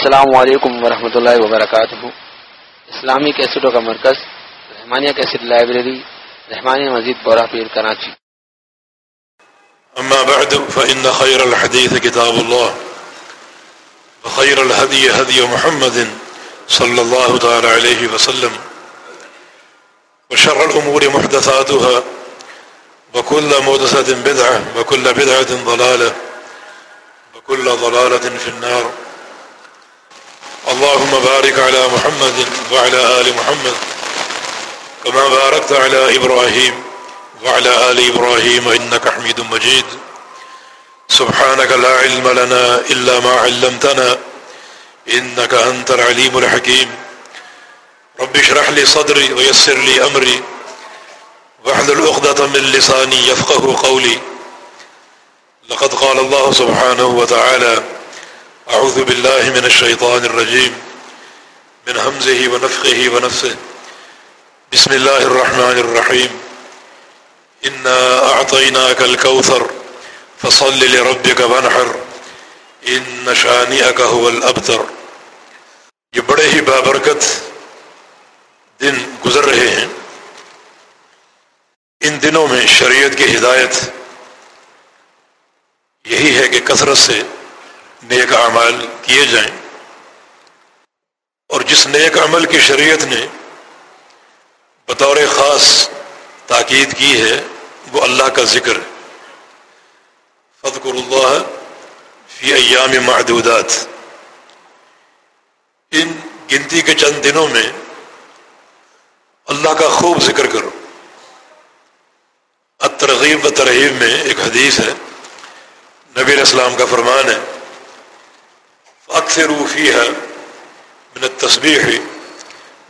السلام علیکم ورحمۃ اللہ وبرکاتہ۔ اسلامی کیسٹوں کا مرکز، رحمانیہ کیسٹ لائبریری، رحمانیہ مزید بورہ پیر کراچی۔ أما بعد، فإن خير الحديث كتاب الله وخير الهدي هدي محمد صلى الله تعالى عليه وسلم، وشر الأمور محدثاتها وكل مدسة بدعة وكل بدعة ضلالة وكل ضلالة في النار۔ اللهم بارك على محمد وعلى آل محمد كما باركت على إبراهيم وعلى آل إبراهيم إنك حميد مجيد. سبحانك لا علم لنا إلا ما علمتنا إنك أنت العليم الحكيم. رب اشرح لي صدري ويسر لي أمري واحلل عقدة من لساني يفقه قولي. لقد قال الله سبحانه وتعالى أعوذ بالله من الشيطان الرجيم. من همزه ونفخه ونفسه. بسم الله الرحمن الرحيم. إنا أعطيناك الكوثر. فصل لربك وانحر. إن شانئك هو الأبتر. یہ بڑے ہی بابرکت دن گزر رہے ہیں. ان دنوں میں شریعت کی ہدایت یہی ہے کہ کثرت سے نیک اعمال کیے جائیں۔ اور جس نیک عمل کی شریعت نے بطور خاص تاکید کی ہے، وہ اللہ کا ذکر ہے۔ فضکر اللہ فی ایام معدودات۔ ان گنتی کے چند دنوں میں اللہ کا خوب ذکر کرو۔ ترغیب و ترغیب میں ایک حدیث ہے۔ نبی اسلام کا فرمان ہے اکثر روفی ہے من تصویر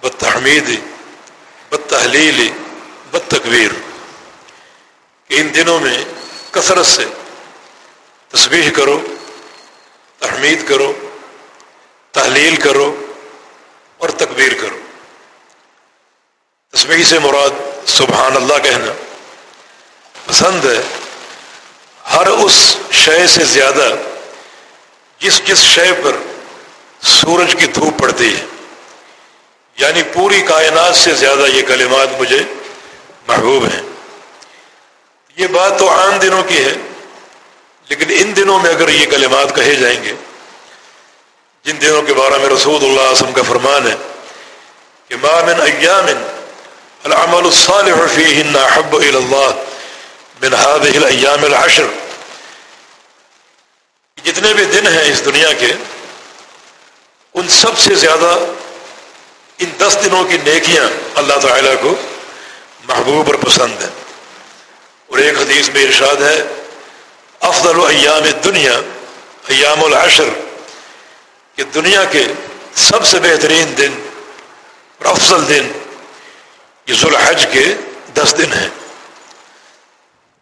بد تحمید بد تحلیل بد تکبیر کہ ان دنوں میں کثرت سے تصویر کرو، تحمید کرو، تحلیل کرو اور تکبیر کرو۔ تصویر سے مراد سبحان اللہ کہنا پسند ہے، ہر اس شے سے زیادہ جس جس شے پر سورج کی دھوپ پڑتی ہے۔ یعنی پوری کائنات سے زیادہ یہ کلمات مجھے محبوب ہیں۔ یہ بات تو عام دنوں کی ہے، لیکن ان دنوں میں اگر یہ کلمات کہے جائیں گے، جن دنوں کے بارے میں رسول اللہ علیہ وسلم کا فرمان ہے کہ ما من ایام العمل الصالح فیہن احب الى من هذه الايام العشر جتنے بھی دن ہیں اس دنیا کے، ان سب سے زیادہ ان دس دنوں کی نیکیاں اللہ تعالیٰ کو محبوب اور پسند ہیں۔ اور ایک حدیث میں ارشاد ہے، افضل ایام دنیا ایام العشر، کہ دنیا کے سب سے بہترین دن اور افضل دن یہ ذوالحج کے دس دن ہیں۔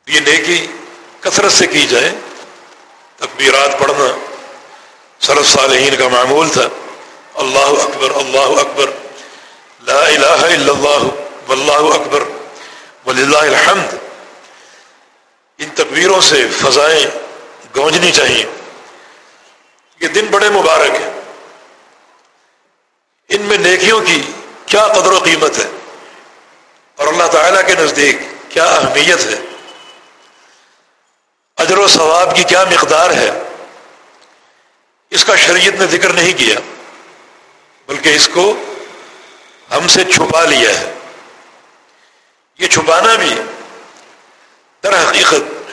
یہ نیکی کثرت سے کی جائے تکبیرات پڑھنا صرف صالحین کا معمول تھا۔ اللہ اکبر اللہ اکبر۔ لا الہ الا اللہ، واللہ اکبر۔ وللہ الحمد۔ ان تکبیروں سے فضائیں گونجنی چاہیے۔ یہ دن بڑے مبارک ہیں۔ ان میں نیکیوں کی کیا قدر و قیمت ہے۔ اور اللہ تعالیٰ کے نزدیک کیا اہمیت ہے۔ اجر و ثواب کی کیا مقدار ہے؟ اس کا شریعت نے ذکر نہیں کیا، بلکہ اس کو ہم سے چھپا لیا ہے۔ یہ چھپانا بھی در حقیقت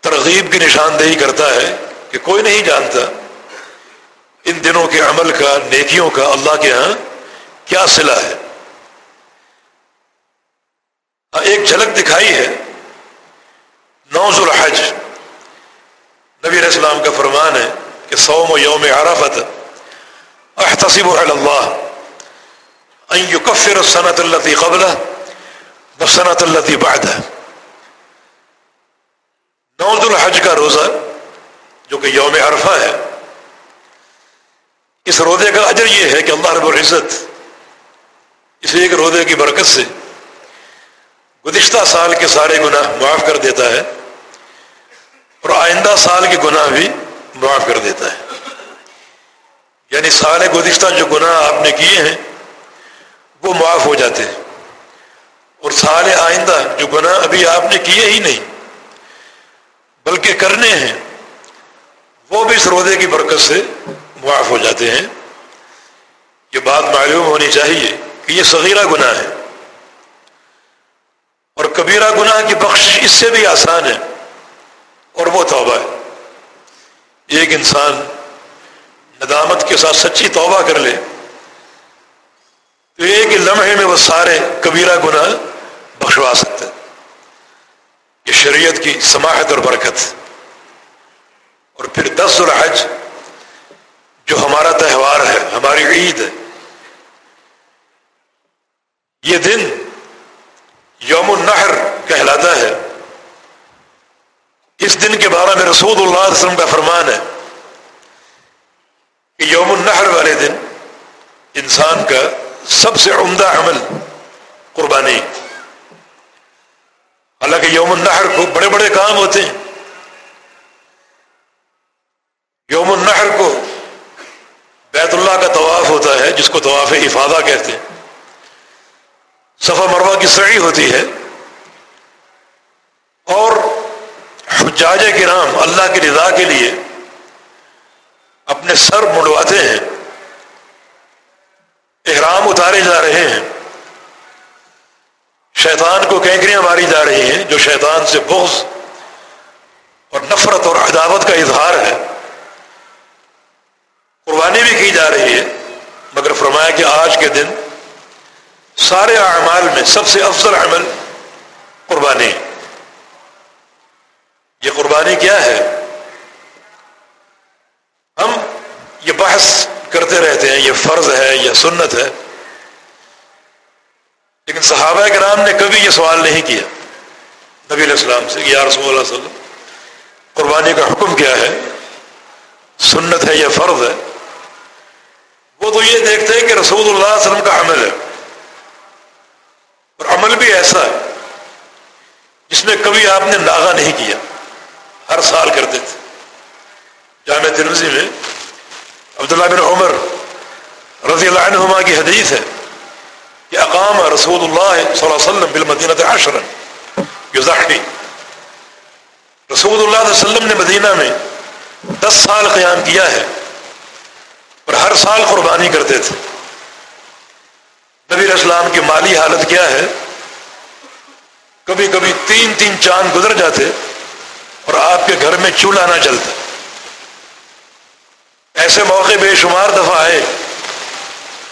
ترغیب کی نشاندہی کرتا ہے کہ کوئی نہیں جانتا ان دنوں کے عمل کا، نیکیوں کا اللہ کے ہاں کیا صلہ ہے۔ ہاں، ایک جھلک دکھائی ہے۔ نوز الحج. نبی علیہ السلام کا فرمان ہے کہ سوم و یوم عرفت احتسب علی اللہ. ان یکفر السنت اللتی قبلہ وسنت اللتی بعدہ. نوز الحج کا روزہ جو کہ یوم عرفہ ہے، اس روزے کا اجر یہ ہے کہ اللہ رب العزت اس ایک روزے کی برکت سے گزشتہ سال کے سارے گناہ معاف کر دیتا ہے اور آئندہ سال کے گناہ بھی معاف کر دیتا ہے۔ یعنی سال گزشتہ جو گناہ آپ نے کیے ہیں، وہ معاف ہو جاتے ہیں۔ اور سال آئندہ جو گناہ ابھی آپ نے کیے ہی نہیں، بلکہ کرنے ہیں، وہ بھی اس روزے کی برکت سے معاف ہو جاتے ہیں۔ یہ بات معلوم ہونی چاہیے کہ یہ صغیرہ گناہ ہے۔ اور کبیرہ گناہ کی بخش اس سے بھی آسان ہے۔ اور وہ توبہ ہے۔ ایک انسان ندامت کے ساتھ سچی توبہ کر لے، تو ایک لمحے میں وہ سارے کبیرہ گناہ بخشوا سکتے یہ شریعت کی سماحت اور برکت۔ اور پھر دس الحج جو ہمارا تہوار ہے، ہماری عید ہے۔ یہ دن یوم النحر کہلاتا ہے۔ اس دن کے بارے میں رسول اللہ علیہ وسلم کا فرمان ہے کہ یوم النحر والے دن انسان کا سب سے عمدہ عمل قربانی۔ حالانکہ یوم النحر کو بڑے بڑے کام ہوتے ہیں۔ یوم النحر کو بیت اللہ کا طواف ہوتا ہے، جس کو طواف افادہ کہتے ہیں۔ صفا مروا کی سڑی ہوتی ہے اور حجاج کے اللہ کی رضا کے لیے اپنے سر مڑواتے ہیں، احرام اتارے جا رہے ہیں، شیطان کو کینکریاں ماری جا رہی ہیں، جو شیطان سے بغض اور نفرت اور عداوت کا اظہار ہے۔ قربانی بھی کی جا رہی ہے، مگر فرمایا کہ آج کے دن سارے اعمال میں سب سے افضل عمل قربانی یہ قربانی کیا ہے؟ ہم یہ بحث کرتے رہتے ہیں، یہ فرض ہے، یہ سنت ہے، لیکن صحابہ کرام نے کبھی یہ سوال نہیں کیا نبی علیہ السلام سے یا رسول اللہ علیہ وسلم، قربانی کا حکم کیا ہے؟ سنت ہے یا فرض ہے؟ وہ تو یہ دیکھتے ہیں کہ رسول اللہ علیہ وسلم کا عمل ہے۔ اور عمل بھی ایسا ہے جس میں کبھی آپ نے ناغا نہیں کیا۔ ہر سال کرتے تھے۔ جامع ترمزی میں عبداللہ بن عمر رضی اللہ عنہما کی حدیث ہے کہ اقام رسول اللہ صلی اللہ علیہ وسلم بالمدینہ عشرا یزحنی رسول اللہ علیہ وسلم نے مدینہ میں دس سال قیام کیا ہے اور ہر سال قربانی کرتے تھے۔ نبی اسلام کی مالی حالت کیا ہے؟ کبھی کبھی تین تین چاند گزر جاتے اور آپ کے گھر میں چولہا نہ چلتا ایسے موقع بے شمار دفعہ آئے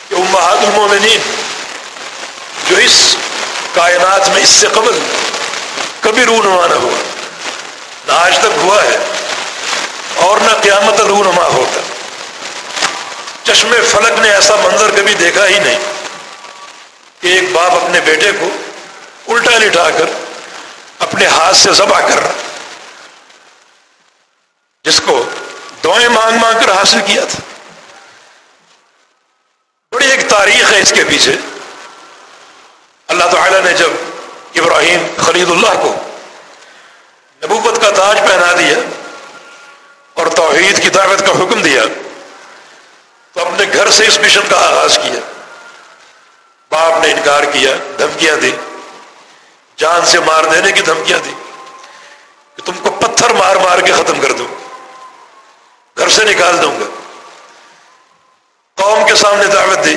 کہ امہات المومنین جو اس کائنات میں اس سے قبل کبھی رونما نہ ہوا، نہ آج تک ہوا ہے اور نہ قیامت رونما ہوتا۔ چشم فلک نے ایسا منظر کبھی دیکھا ہی نہیں کہ ایک باپ اپنے بیٹے کو الٹا لٹا کر اپنے ہاتھ سے ذبح کر رہا۔ جس کو دعائیں مانگ مانگ کر حاصل کیا تھا۔ بڑی ایک تاریخ ہے اس کے پیچھے۔ اللہ تعالی نے جب ابراہیم خلید اللہ کو نبوت کا تاج پہنا دیا اور توحید کی طاقت کا حکم دیا، تو اپنے گھر سے اس مشن کا آغاز کیا۔ باپ نے انکار کیا، دھمکیاں دی جان سے مار دینے کی دھمکیاں دی کہ تم کو پتھر مار مار کے ختم کر دوں۔ گھر سے نکال دوں گا۔ قوم کے سامنے دعوت دی۔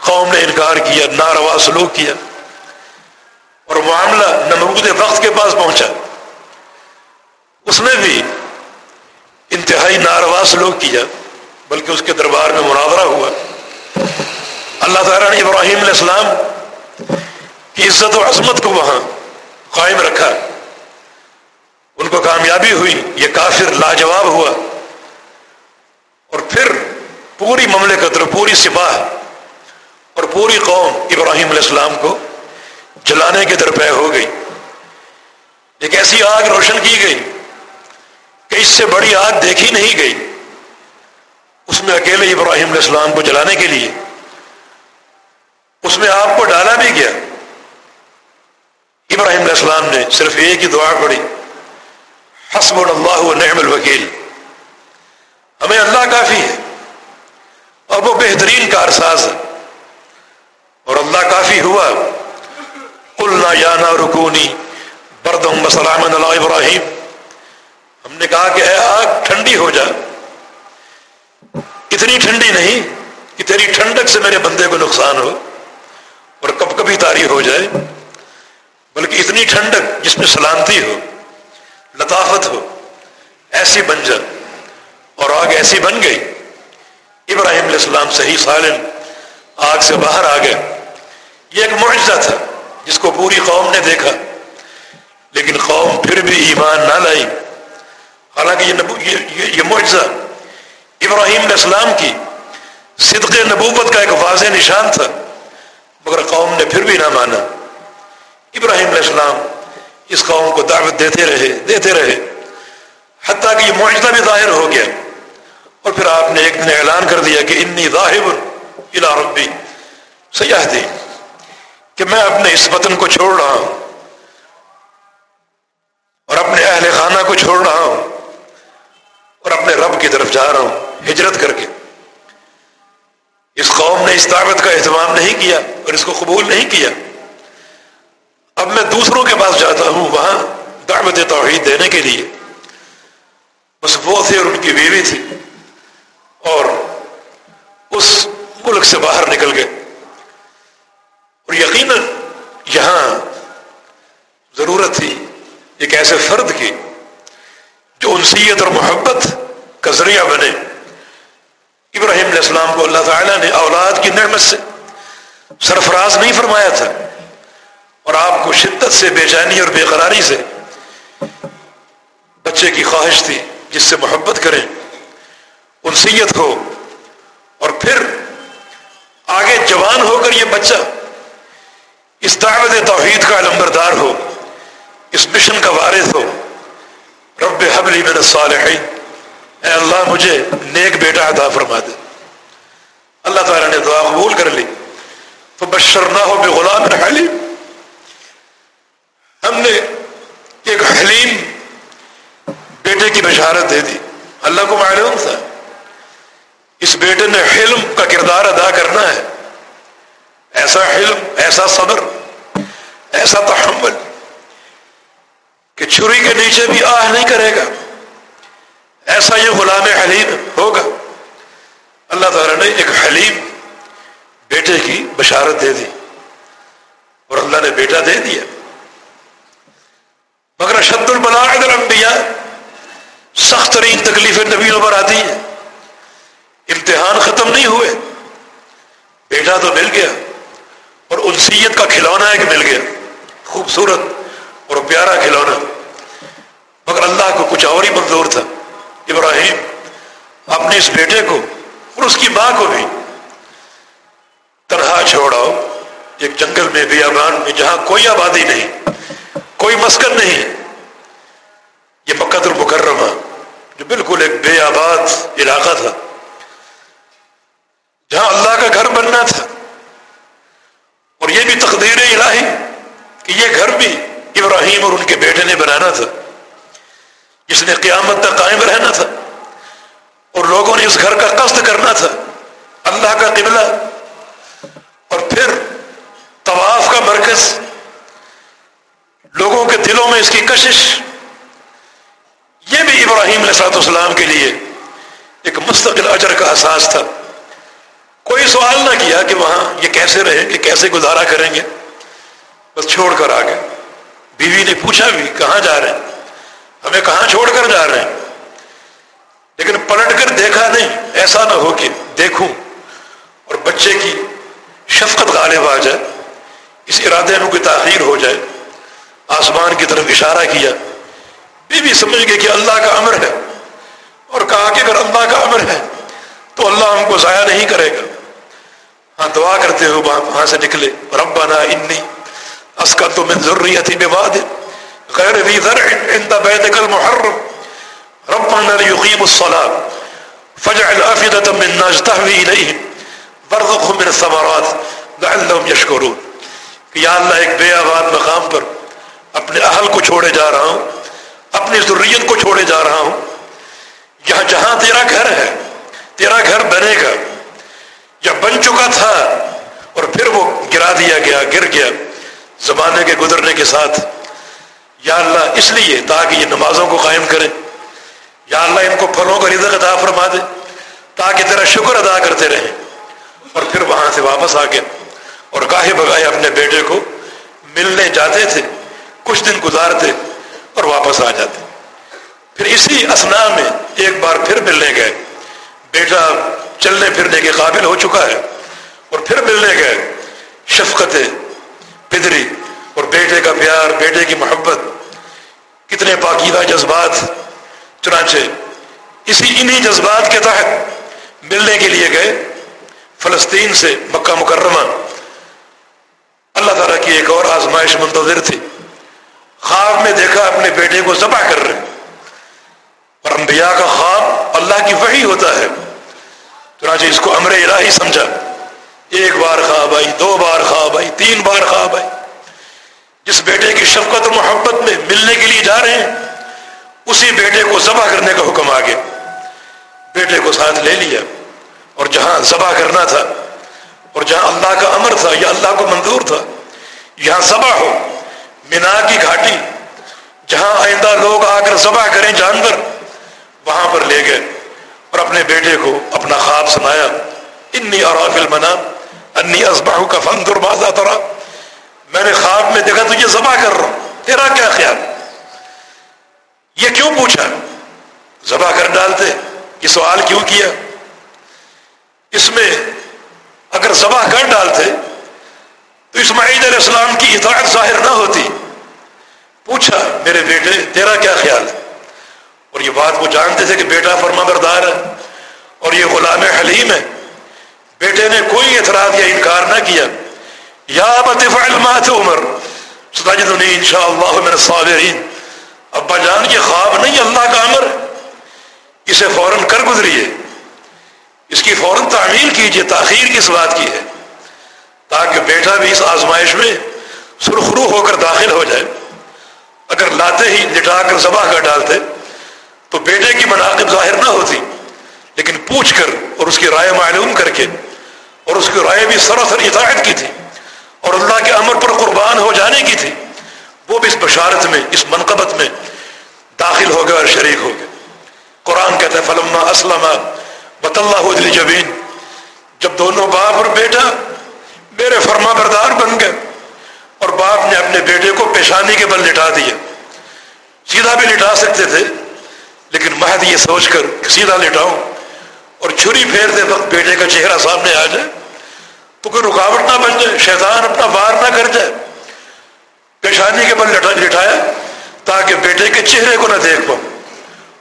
قوم نے انکار کیا، ناروا سلوک کیا۔ اور معاملہ نمرود وقت کے پاس پہنچا۔ اس نے بھی انتہائی ناروا سلوک کیا، بلکہ اس کے دربار میں مناظرہ ہوا۔ اللہ تعالیٰ نے ابراہیم علیہ السلام کی عزت و عظمت کو وہاں قائم رکھا۔ ان کو کامیابی ہوئی، یہ کافر لاجواب ہوا۔ اور پھر پوری مملکت اور پوری سپاہ اور پوری قوم ابراہیم علیہ السلام کو جلانے کے درپے ہو گئی۔ ایک ایسی آگ روشن کی گئی کہ اس سے بڑی آگ دیکھی نہیں گئی۔ اس میں اکیلے ابراہیم علیہ السلام کو جلانے کے لیے۔ اس میں آپ کو ڈالا بھی گیا۔ ابراہیم علیہ السلام نے صرف ایک ہی دعا پڑی حسب اللہ و نعم الوکیل۔ ہمیں اللہ کافی ہے اور وہ بہترین کارساز ہے اور اللہ کافی ہوا کلنا یا رکونی بردم بسلام اللہ ابراہیم۔ ہم نے کہا کہ اے آگ، ٹھنڈی ہو جا۔ اتنی ٹھنڈی نہیں کہ تیری ٹھنڈک سے میرے بندے کو نقصان ہو اور کب کبھی تاری ہو جائے۔ بلکہ اتنی ٹھنڈک جس میں سلامتی ہو، لطافت ہو، ایسی بن جا۔ اور آگ ایسی بن گئی۔ ابراہیم علیہ السلام صحیح سالم آگ سے باہر آ گئے۔ یہ ایک معجزہ تھا جس کو پوری قوم نے دیکھا۔ لیکن قوم پھر بھی ایمان نہ لائی۔ حالانکہ یہ نبو یہ, یہ معجزہ ابراہیم علیہ السلام کی صدق نبوت کا ایک واضح نشان تھا مگر قوم نے پھر بھی نہ مانا۔ ابراہیم علیہ السلام اس قوم کو دعوت دیتے رہے دیتے رہے۔ حتیٰ کہ یہ معجزہ بھی ظاہر ہو گیا۔ اور پھر آپ نے ایک دن اعلان کر دیا کہ انی ظاہر الا ربی۔ سیاح دی کہ میں اپنے اس وطن کو چھوڑ رہا ہوں اور اپنے اہل خانہ کو چھوڑ رہا ہوں اور اپنے رب کی طرف جا رہا ہوں، ہجرت کر کے۔ اس قوم نے اس دعوت کا اہتمام نہیں کیا اور اس کو قبول نہیں کیا۔ اب میں دوسروں کے پاس جاتا ہوں وہاں دعوت توحید دینے کے لیے۔ بس وہ تھے اور ان کی بیوی تھی۔ اور اس ملک سے باہر نکل گئے۔ اور یقیناً یہاں ضرورت تھی ایک ایسے فرد کی جو انسیت اور محبت کا ذریعہ بنے۔ ابراہیم علیہ السلام کو اللہ تعالیٰ نے اولاد کی نعمت سے سرفراز نہیں فرمایا تھا اور آپ کو شدت سے بے چینی اور بے قراری سے بچے کی خواہش تھی جس سے محبت کریں۔ انسیت ہو اور پھر آگے جوان ہو کر یہ بچہ اس دعوت توحید کا علمبردار ہو، اس مشن کا وارث ہو۔ رب حبلی من الصالحین۔ اے اللہ، مجھے نیک بیٹا عطا فرما دے۔ اللہ تعالیٰ نے دعا قبول کر لی۔ تو بشر نہ ہو بے غلام حلیم ہم نے ایک حلیم بیٹے کی بشارت دے دی۔ اللہ کو معلوم تھا۔ اس بیٹے نے حلم کا کردار ادا کرنا ہے۔ ایسا حلم، ایسا صبر، ایسا تحمل کہ چھری کے نیچے بھی آہ نہیں کرے گا۔ ایسا یہ غلام حلیم ہوگا۔ اللہ تعالیٰ نے ایک حلیم بیٹے کی بشارت دے دی اور اللہ نے بیٹا دے دیا۔ مگر شد البلاغ الانبیاء سخت ترین تکلیفیں نبی پر آتی ہیں۔ امتحان ختم نہیں ہوئے۔ بیٹا تو مل گیا اور انسیت کا کھلونا ایک مل گیا۔ خوبصورت اور پیارا کھلونا۔ مگر اللہ کو کچھ اور ہی منظور تھا۔ ابراہیم اپنے اس بیٹے کو اور اس کی ماں کو بھی۔ تنہا چھوڑاؤ ایک جنگل میں بیابان میں جہاں کوئی آبادی نہیں، کوئی مسکن نہیں۔ یہ مکت المکرمہ، جو بالکل ایک بے آباد علاقہ تھا۔ جہاں اللہ کا گھر بننا تھا۔ اور یہ بھی تقدیر الہی کہ یہ گھر بھی ابراہیم اور ان کے بیٹے نے بنانا تھا۔ جس نے قیامت تک قائم رہنا تھا۔ اور لوگوں نے اس گھر کا قصد کرنا تھا۔ اللہ کا قبلہ۔ اور پھر طواف کا مرکز۔ لوگوں کے دلوں میں اس کی کشش۔ یہ بھی ابراہیم علیہ والسلام کے لیے ایک مستقل اجر کا احساس تھا۔ کوئی سوال نہ کیا کہ وہاں یہ کیسے رہیں گے کیسے گزارا کریں گے؟ بس چھوڑ کر آ گئے بیوی نے پوچھا بھی، کہاں جا رہے ہیں؟ ہمیں کہاں چھوڑ کر جا رہے ہیں؟ لیکن پلٹ کر دیکھا نہیں، ایسا نہ ہو کہ دیکھوں اور بچے کی شفقت غالب آ جائے، اس ارادے میں کوئی تاخیر ہو جائے۔ آسمان کی طرف اشارہ کیا۔ بی سمجھ گئے کہ اللہ کا امر ہے اور کہا کہ اگر اللہ کا امر ہے تو اللہ ہم کو ضائع نہیں کرے گا۔ ہاں دعا کرتے ہو، وہاں سے نکلے۔ ربنا انی اسکن تو من ضروریت بے باد غیر ذی ذرع عند بیتک المحرم۔ ربنا لیقیم الصلاة۔ فجعل آفدة من ناس تحوی الیہم۔ ورزقهم من الثمرات لعلهم یشکرون۔ کہ یا اللہ، ایک بے آباد مقام پر اپنے اہل کو چھوڑے جا رہا ہوں، اپنی ضروریت کو چھوڑے جا رہا ہوں۔ یہاں جہاں تیرا گھر ہے، تیرا گھر بنے گا۔ یا بن چکا تھا اور پھر وہ گرا دیا گیا، گر گیا۔ زمانے کے گزرنے کے ساتھ یا اللہ اس لیے تاکہ یہ نمازوں کو قائم کرے۔ یا اللہ ان کو پھلوں کا رزق عطا فرما دے تاکہ تیرا شکر ادا کرتے رہیں اور پھر وہاں سے واپس آ گئے۔ اور گاہے بگاہے اپنے بیٹے کو ملنے جاتے تھے، کچھ دن گزارتے اور واپس آ جاتے۔ پھر اسی اسنا میں ایک بار پھر ملنے گئے۔ بیٹا چلنے پھرنے کے قابل ہو چکا ہے اور پھر ملنے گئے شفقت پدری اور بیٹے کا پیار، بیٹے کی محبت۔ کتنے پاکیدہ جذبات، چنانچہ اسی انہی جذبات کے تحت ملنے کے لیے گئے فلسطین سے مکہ مکرمہ۔ اللہ تعالیٰ کی ایک اور آزمائش منتظر تھی۔ خواب میں دیکھا اپنے بیٹے کو ذبح کر رہے اور انبیاء کا خواب اللہ کی وحی ہوتا ہے۔ چنانچہ جی اس کو امر الہی سمجھا۔ ایک بار خواب آئی، دو بار خواب آئی، تین بار خواب آئی۔ جس بیٹے کی شفقت اور محبت میں ملنے کے لیے جا رہے ہیں، اسی بیٹے کو ذبح کرنے کا حکم آ گیا۔ بیٹے کو ساتھ لے لیا، اور جہاں ذبح کرنا تھا، اور جہاں اللہ کا امر تھا، یا اللہ کو منظور تھا، یہاں ذبح ہو، مینا کی گھاٹی، جہاں آئندہ لوگ آ کر ذبح کریں جانور، وہاں پر لے گئے۔ اور اپنے بیٹے کو اپنا خواب سنایا، انی اور منا انی ازباہ کا فن دربازہ ترا. میں نے خواب میں دیکھا، تجھے ذبح کر رہا ہوں، تیرا کیا خیال؟ یہ کیوں پوچھا؟ ذبح کر ڈالتے، یہ سوال کیوں کیا؟ اس میں اگر ذبح کر ڈالتے، تو اسماعیل علیہ السلام کی اطاعت ظاہر نہ ہوتی۔ پوچھا، میرے بیٹے، تیرا کیا خیال؟ ہے اور یہ بات وہ جانتے تھے کہ بیٹا فرما بردار ہے اور یہ غلام حلیم ہے۔ بیٹے نے کوئی اعتراض یا انکار نہ کیا۔ یا بطفعل ما عمر ستجدنی انشاءاللہ من الصابرین۔ ابا جان یہ خواب نہیں، اللہ کا امر۔ اسے فوراً کر گزریے۔ اس کی فوراً تعمیل کیجیے، تاخیر کس بات کی ہے؟ تاکہ بیٹا بھی اس آزمائش میں سرخرو ہو کر داخل ہو جائے۔ اگر لاتے ہی لٹا کر ذبح کر ڈالتے۔ تو بیٹے کی مناقب ظاہر نہ ہوتی، لیکن پوچھ کر اور اس کی رائے معلوم کر کے اور اس کی رائے بھی سراسر اطاعت کی تھی اور اللہ کے امر پر قربان ہو جانے کی تھی، وہ بھی اس بشارت میں، اس منقبت میں داخل ہو گئے اور شریک ہو گئے۔ قرآن کہتے ہیں فلما اسلم بط اللہ جبین جب دونوں باپ اور بیٹا میرے فرما بردار بن گئے اور باپ نے اپنے بیٹے کو پیشانی کے بل لٹا دیا۔ سیدھا بھی لٹا سکتے تھے لیکن مہد یہ سوچ کر سیدھا لٹاؤں اور چھری پھیرتے وقت بیٹے کا چہرہ سامنے آ جائے تو کوئی رکاوٹ نہ بن جائے، شیطان اپنا وار نہ کر جائے۔ پیشانی کے بل لٹا لٹایا تاکہ بیٹے کے چہرے کو نہ دیکھ پاؤں۔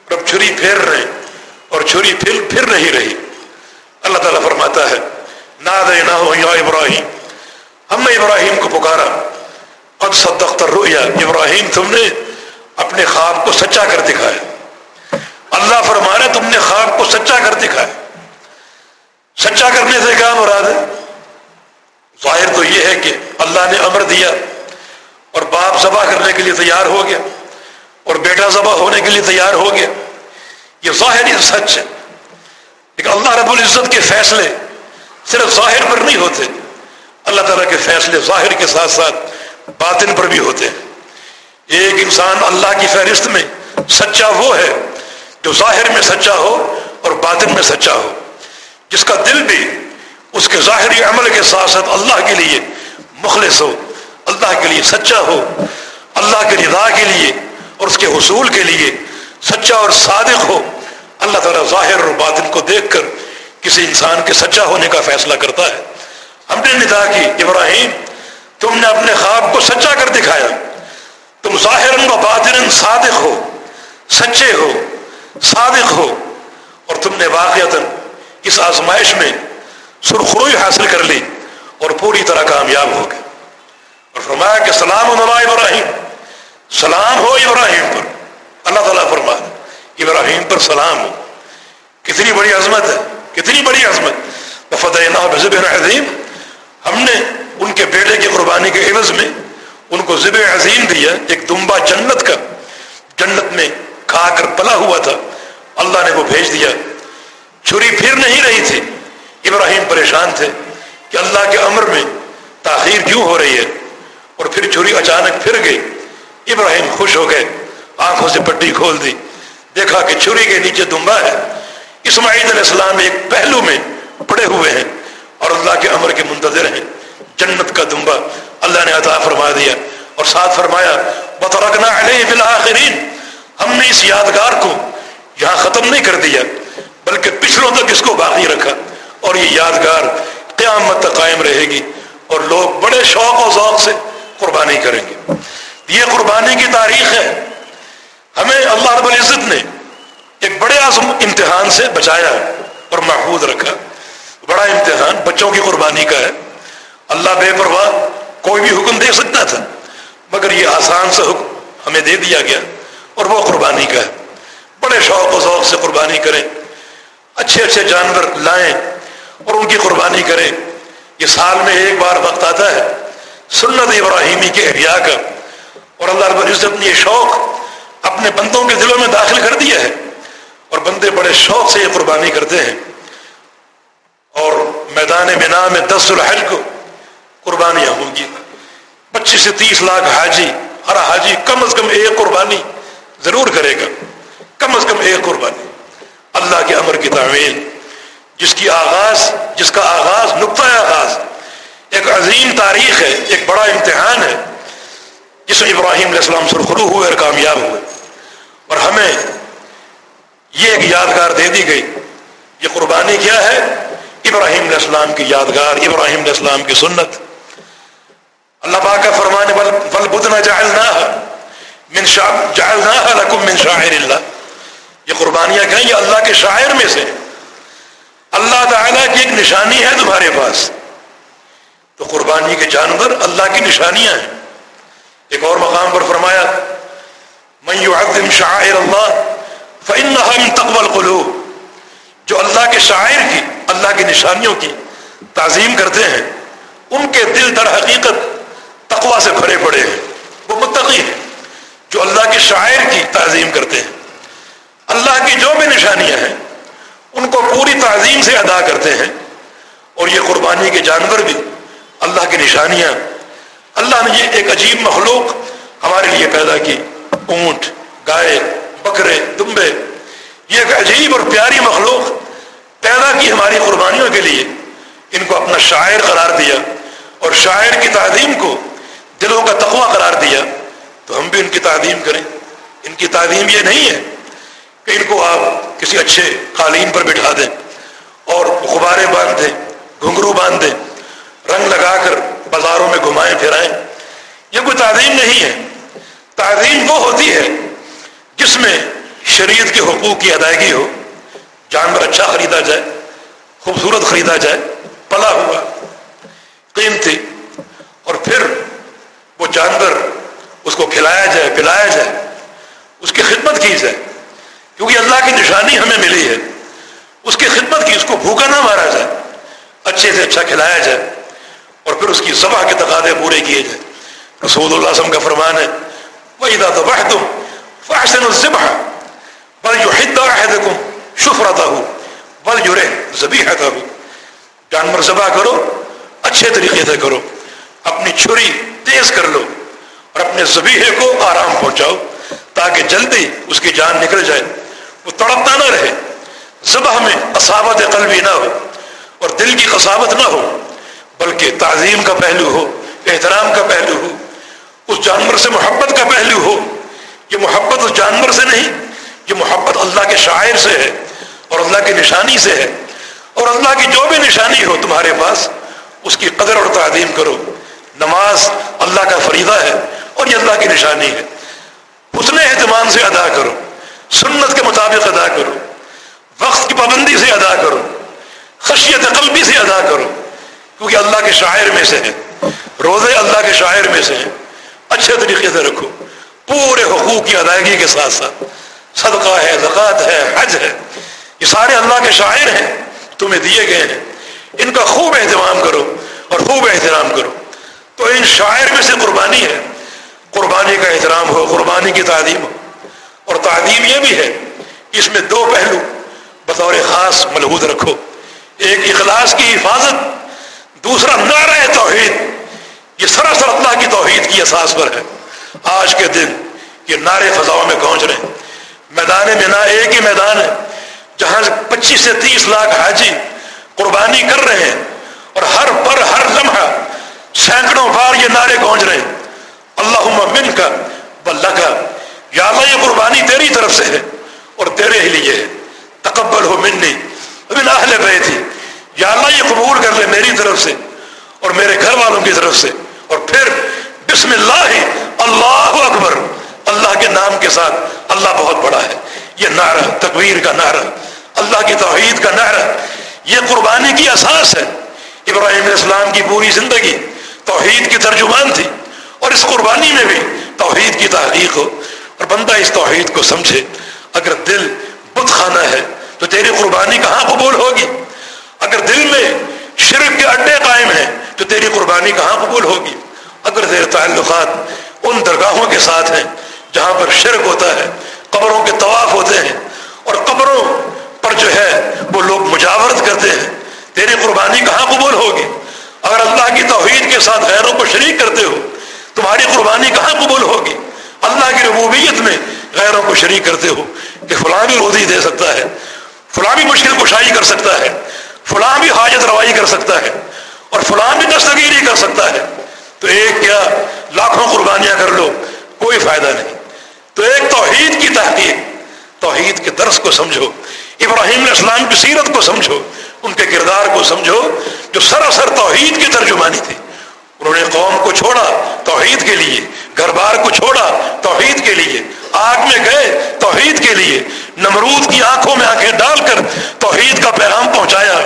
اور اب چھری پھیر رہے اور چھری پھر پھر نہیں رہی۔ اللہ تعالیٰ فرماتا ہے نہ دے نہ ہو یا ابراہیم۔ ہم نے ابراہیم کو پکارا۔ قد صدقت رویا ابراہیم تم نے اپنے خواب کو سچا کر دکھایا۔ اللہ فرما رہے تم نے خواب کو سچا کر دکھایا۔ سچا کرنے سے کیا مراد ہے؟ ظاہر تو یہ ہے کہ اللہ نے امر دیا اور باپ ذبح کرنے کے لیے تیار ہو گیا اور بیٹا ذبح ہونے کے لیے تیار ہو گیا۔ یہ ظاہر سچ ہے۔ لیکن اللہ رب العزت کے فیصلے صرف ظاہر پر نہیں ہوتے، اللہ تعالیٰ کے فیصلے ظاہر کے ساتھ ساتھ باطن پر بھی ہوتے ہیں۔ ایک انسان اللہ کی فہرست میں سچا وہ ہے جو ظاہر میں سچا ہو اور باطن میں سچا ہو۔ جس کا دل بھی اس کے ظاہری عمل کے ساتھ ساتھ اللہ کے لیے مخلص ہو، اللہ کے لیے سچا ہو، اللہ کے رضا کے لیے اور اس کے حصول کے لیے سچا اور صادق ہو۔ اللہ تعالیٰ ظاہر اور باطن کو دیکھ کر کسی انسان کے سچا ہونے کا فیصلہ کرتا ہے۔ ہم نے ندا کی، ابراہیم، تم نے اپنے خواب کو سچا کر دکھایا۔ تم ظاہر و باطن صادق ہو، سچے ہو۔ صادق ہو اور تم نے واقعات اس آزمائش میں سرخروئی حاصل کر لی اور پوری طرح کامیاب ہو گئے۔ اور فرمایا کہ سلام اللہ ابراہیم۔ سلام ہو ابراہیم پر۔ اللہ تعالیٰ فرما ابراہیم پر سلام ہو۔ کتنی بڑی عظمت ہے، کتنی بڑی عظمت۔ فتح عظیم ہم نے ان کے بیٹے کی قربانی کے عوض میں ان کو ذب عظیم دیا، ایک دمبا جنت کا۔ جنت میں کھا کر پلا ہوا تھا۔ اللہ نے وہ بھیج دیا۔ چھری پھر نہیں رہی تھی۔ ابراہیم پریشان تھے کہ اللہ کے امر میں تاخیر کیوں ہو رہی ہے۔ اور پھر چھری اچانک پھر گئی۔ ابراہیم خوش ہو گئے۔ آنکھوں سے پٹی کھول دی۔ دیکھا کہ چھری کے نیچے دمبا ہے۔ اسماعیل علیہ السلام ایک پہلو میں پڑے ہوئے ہیں اور اللہ کے امر کے منتظر ہیں۔ جنت کا دمبا اللہ نے عطا فرما دیا۔ اور ساتھ فرمایا بطرکنا علیہ بالآخرین ہم نے اس یادگار کو یہاں ختم نہیں کر دیا، بلکہ پچھلوں تک اس کو باقی رکھا۔ اور یہ یادگار قیامت تک قائم رہے گی اور لوگ بڑے شوق و ذوق سے قربانی کریں گے۔ یہ قربانی کی تاریخ ہے۔ ہمیں اللہ رب العزت نے ایک بڑے عظم امتحان سے بچایا اور محفوظ رکھا۔ بڑا امتحان بچوں کی قربانی کا ہے۔ اللہ بے پرواہ کوئی بھی حکم دے سکتا تھا، مگر یہ آسان سے حکم ہمیں دے دیا گیا۔ اور وہ قربانی کا ہے۔ بڑے شوق و ذوق سے قربانی کریں۔ اچھے اچھے جانور لائیں اور ان کی قربانی کریں۔ یہ سال میں ایک بار وقت آتا ہے سنت ابراہیمی کے احیاء کا۔ اور اللہ رب العزت نے یہ شوق اپنے بندوں کے دلوں میں داخل کر دیا ہے۔ اور بندے بڑے شوق سے یہ قربانی کرتے ہیں۔ اور میدان مینا میں دس الحج کو قربانیاں ہوں گی۔ پچیس سے تیس لاکھ حاجی، ہر حاجی کم از کم ایک قربانی۔ ضرور کرے گا۔ کم از کم ایک قربانی اللہ کے امر کی تعمیل جس کی آغاز، جس کا آغاز نقطۂ آغاز۔ ایک عظیم تاریخ ہے، ایک بڑا امتحان ہے، جس میں ابراہیم علیہ السلام سرخرو ہوئے اور کامیاب ہوئے۔ اور ہمیں یہ ایک یادگار دے دی گئی، یہ قربانی کیا ہے؟ ابراہیم علیہ السلام کی یادگار، ابراہیم علیہ السلام کی سنت۔ اللہ پاک کا فرمان بل بدنا جعلنا من جعلنا لکم من شاعر اللہ. یہ قربانیاں کہیں یہ اللہ کے شاعر میں سے؟ اللہ تعالیٰ کی ایک نشانی ہے تمہارے پاس. تو قربانی کے جانور اللہ کی نشانیاں ہیں. ایک اور مقام پر فرمایا، من يعظم شاعر اللہ، فإنها من تقوى القلوب. جو اللہ کے شاعر کی، اللہ کی نشانیوں کی تعظیم کرتے ہیں، ان کے دل در حقیقت تقوا سے بھرے پڑے ہیں. وہ متقی ہیں۔ جو اللہ کے شاعر کی تعظیم کرتے ہیں، اللہ کی جو بھی نشانیاں ہیں، ان کو پوری تعظیم سے ادا کرتے ہیں۔ اور یہ قربانی کے جانور بھی اللہ کی نشانیاں۔ اللہ نے یہ ایک عجیب مخلوق ہمارے لیے پیدا کی، اونٹ، گائے، بکرے، دمبے۔ یہ ایک عجیب اور پیاری مخلوق پیدا کی ہماری قربانیوں کے لیے۔ ان کو اپنا شاعر قرار دیا اور شاعر کی تعظیم کو دلوں کا تقوی قرار دیا۔ تو ہم بھی ان کی تعظیم کریں۔ ان کی تعظیم یہ نہیں ہے کہ ان کو آپ کسی اچھے قالین پر بٹھا دیں اور غبارے باندھ دیں، گھنگرو باندھ دیں، رنگ لگا کر بازاروں میں گھمائیں، پھرائیں۔ یہ کوئی تعظیم نہیں ہے۔ تعظیم وہ ہوتی ہے جس میں شریعت کے حقوق کی ادائیگی ہو، جانور اچھا خریدا جائے، خوبصورت خریدا جائے، پلا ہوا، قیمتی اور پھر وہ جانور اس کو کھلایا جائے پلایا جائے، اس کی خدمت کی جائے، کیونکہ اللہ کی نشانی ہمیں ملی ہے۔ اس کی خدمت کی، اس کو بھوکا نہ مارا جائے، اچھے سے اچھا کھلایا جائے، اور پھر اس کی ذبح کے تقاضے پورے کیے جائے۔ رسول اللہ علیہ وسلم کا فرمان ہے، وَإِذَا تَبَحْتُمْ فَأَحْسِنُ الزِّبْحَ بَلْ يُحِدَّ أَحَدَكُمْ شُفْرَتَهُ بَلْ يُرِحْ زَبِيحَتَهُ جانور ذبح کرو، اچھے طریقے سے کرو، اپنی چھری تیز کر لو۔ اور اپنے زبیحے کو آرام پہنچاؤ تاکہ جلدی اس کی جان نکل جائے۔ وہ تڑپتا نہ رہے۔ ذبح میں اصابت قلبی نہ ہو اور دل کی قصابت نہ ہو، بلکہ تعظیم کا پہلو ہو، احترام کا پہلو ہو۔ اس جانور سے محبت کا پہلو ہو۔ یہ محبت اس جانور سے نہیں، یہ محبت اللہ کے شاعر سے ہے اور اللہ کی نشانی سے ہے۔ اور اللہ کی جو بھی نشانی ہو تمہارے پاس، اس کی قدر اور تعظیم کرو۔ نماز اللہ کا فریضہ ہے۔ اور یہ اللہ کی نشانی ہے۔ اس نے اہتمام سے ادا کرو، سنت کے مطابق ادا کرو، وقت کی پابندی سے ادا کرو، خشیت قلبی سے ادا کرو، کیونکہ اللہ کے شاعر میں سے ہے روزے اللہ کے شاعر میں سے ہیں۔ اچھے طریقے سے رکھو۔ پورے حقوق کی ادائیگی کے ساتھ ساتھ۔ صدقہ ہے، زکوٰۃ ہے، حج ہے۔ یہ سارے اللہ کے شاعر ہیں۔ تمہیں دیے گئے ہیں۔ ان کا خوب اہتمام کرو اور خوب احترام کرو۔ تو ان شاعر میں سے قربانی ہے۔ قربانی کا احترام ہو، قربانی کی تعلیم ہو۔ اور تعلیم یہ بھی ہے اس میں دو پہلو بطور خاص ملحوظ رکھو۔ ایک اخلاص کی حفاظت، دوسرا نعرہ توحید۔ یہ سراسر اللہ کی توحید کی احساس پر ہے۔ آج کے دن یہ نعرے فضاؤں میں گونج رہے ہیں۔ میدان میں ایک ہی میدان ہے، جہاں پچیس سے تیس لاکھ حاجی قربانی کر رہے ہیں۔ اور ہر پر ہر لمحہ سینکڑوں بار یہ نعرے گونج رہے ہیں۔ اللہ من کا بلّہ کا یا اللہ، یہ قربانی تیری طرف سے ہے اور تیرے ہی لیے ہے۔ تقبل ہو منی ابن اہل بیت ہی یا اللہ، یہ قبول کر لے میری طرف سے اور میرے گھر والوں کی طرف سے۔ اور پھر بسم اللہ اللہ اکبر، اللہ کے نام کے ساتھ۔ اللہ بہت بڑا ہے۔ یہ نعرہ، تکبیر کا نعرہ۔ اللہ کی توحید کا نعرہ۔ یہ قربانی کی اساس ہے۔ ابراہیم علیہ السلام کی پوری زندگی توحید کی ترجمان تھی۔ اور اس قربانی میں بھی توحید کی تحقیق ہو اور بندہ اس توحید کو سمجھے، اگر دل بت خانہ ہے تو تیری قربانی کہاں قبول ہوگی؟ اگر دل میں شرک کے اڈے قائم ہیں تو تیری قربانی کہاں قبول ہوگی؟ اگر تیرے تعلقات ان درگاہوں کے ساتھ ہیں جہاں پر شرک ہوتا ہے، قبروں کے طواف ہوتے ہیں اور قبروں پر جو ہے وہ لوگ مجاورت کرتے ہیں، تیری قربانی کہاں قبول ہوگی؟ اگر اللہ کی توحید کے ساتھ غیروں کو شریک کرتے ہو تمہاری قربانی کہاں قبول ہوگی؟ اللہ کی ربوبیت میں غیروں کو شریک کرتے ہو کہ فلاں بھی روزی دے سکتا ہے، فلاں بھی مشکل کشائی کر سکتا ہے، فلاں بھی حاجت روائی کر سکتا ہے اور فلاں بھی دستگیری کر سکتا ہے۔ تو ایک کیا لاکھوں قربانیاں کر لو، کوئی فائدہ نہیں۔ تو ایک توحید کی تحقیق، توحید کے درس کو سمجھو، ابراہیم علیہ السلام کی سیرت کو سمجھو، ان کے کردار کو سمجھو جو سراسر توحید کی ترجمانی تھی۔ انہوں نے قوم کو چھوڑا توحید کے لیے گھر بار کو چھوڑا توحید کے لیے۔ آگ میں گئے توحید کے لیے۔ نمرود کی آنکھوں میں آنکھیں ڈال کر توحید کا پیغام پہنچایا۔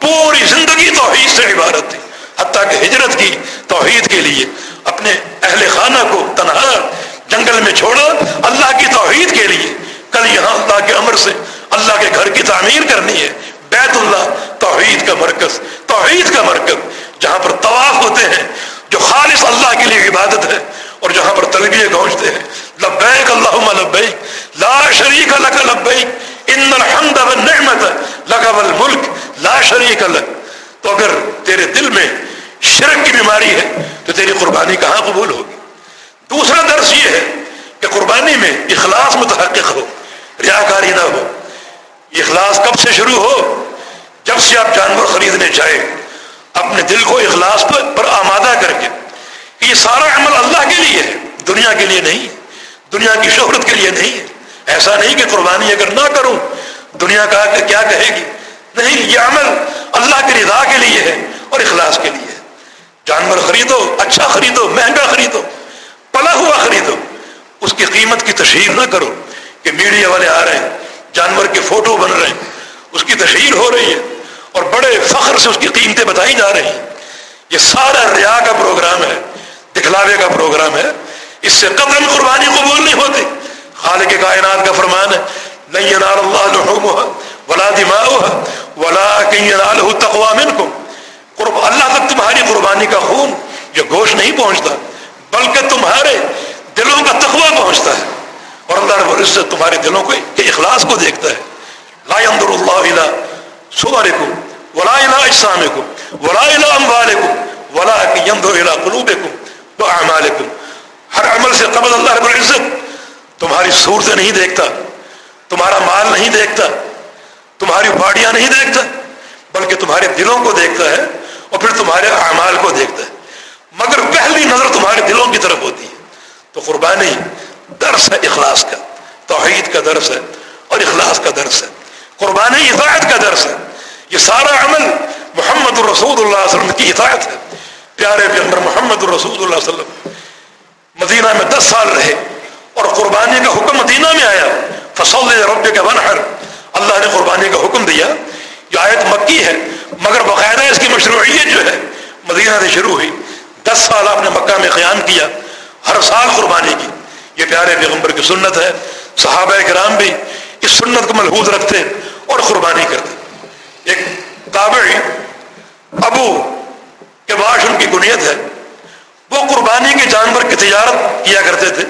پوری زندگی توحید سے عبارت تھی۔ حتیٰ کہ ہجرت کی توحید کے لیے۔ اپنے اہل خانہ کو تنہا جنگل میں چھوڑا اللہ کی توحید کے لیے۔ کل یہاں اللہ کے امر سے اللہ کے گھر کی تعمیر کرنی ہے۔ بیت اللہ توحید کا مرکز، توحید کا مرکز۔ جہاں پر طواف ہوتے ہیں، جو خالص اللہ کے لیے عبادت ہے اور جہاں پر تلبیہ گونجتے ہیں۔ لبیک اللہم لبیک، لا شریک لک لبیک، ان الحمد والنعمت لک والملک لا شریک لک۔ تو اگر تیرے دل میں شرک کی بیماری ہے، تو تیری قربانی کہاں قبول ہوگی؟ دوسرا درس یہ ہے کہ قربانی میں اخلاص متحقق ہو، ریاکاری نہ ہو۔ اخلاص کب سے شروع ہو؟ جب سے آپ جانور خریدنے جائیں۔ اپنے دل کو اخلاص پر آمادہ کر کے۔ کہ یہ سارا عمل اللہ کے لیے ہے، دنیا کے لیے نہیں، دنیا کی شہرت کے لیے نہیں۔ ہے ایسا نہیں کہ قربانی اگر نہ کروں، دنیا کا کیا کہے گی؟ نہیں، یہ عمل اللہ کی رضا کے لیے ہے اور اخلاص کے لیے ہے۔ جانور خریدو اچھا خریدو، مہنگا خریدو، پلا ہوا خریدو، اس کی قیمت کی تشہیر نہ کرو کہ میڈیا والے آ رہے ہیں، جانور کے فوٹو بن رہے ہیں، اس کی تشہیر ہو رہی ہے۔ اور بڑے فخر سے اس کی قیمتیں بتائی جا رہی ہیں۔ یہ سارا ریا کا پروگرام ہے، دکھلاوے کا پروگرام ہے۔ اس سے قدم قربانی قبول نہیں ہوتی۔ خالق کائنات کا فرمان ہے نہیں ینال اللہ لحومها ولا دماؤها ولكن يناله تقوى منكم. اللہ تک تمہاری قربانی کا خون یہ گوشت نہیں پہنچتا، بلکہ تمہارے دلوں کا تقوی پہنچتا ہے۔ اور اللہ رب العزت تمہارے دلوں کو کے اخلاص کو دیکھتا ہے۔ لا ينظر الله الى صورکم ولا الى اجسامکم ولا الى اموالکم ولكن ينظر الى قلوبکم واعمالکم ہر عمل سے قبل اللہ رب العزت، تمہاری صورتیں نہیں دیکھتا، تمہارا مال نہیں دیکھتا، تمہاری باڑیاں نہیں دیکھتا، بلکہ تمہارے دلوں کو دیکھتا ہے اور پھر تمہارے اعمال کو دیکھتا ہے۔ مگر پہلی نظر تمہارے دلوں کی طرف ہوتی ہے۔ تو قربانی درس ہے، اخلاص کا، توحید کا درس ہے اور اخلاص کا درس ہے۔ قربانی اطاعت کا درس ہے۔ یہ سارا عمل محمد الرسول اللہ علیہ وسلم کی اطاعت ہے۔ پیارے پیغمبر محمد الرسول اللہ علیہ وسلم، مدینہ میں دس سال رہے اور قربانی کا حکم مدینہ میں آیا۔ فصل رب کا بنہر اللہ نے قربانی کا حکم دیا۔ یہ آیت مکی ہے، مگر باقاعدہ اس کی مشروعیت جو ہے، مدینہ سے شروع ہوئی۔ دس سال آپ نے مکہ میں قیام کیا، ہر سال قربانی کی۔ یہ پیارے پیغمبر کی سنت ہے۔ صحابہ کرام بھی اس سنت کو ملحوظ رکھتے اور قربانی کرتے۔ ایک تابعی ابو کے باش ان کی گنیت ہے۔ وہ قربانی کے جانور کی تجارت کیا کرتے تھے۔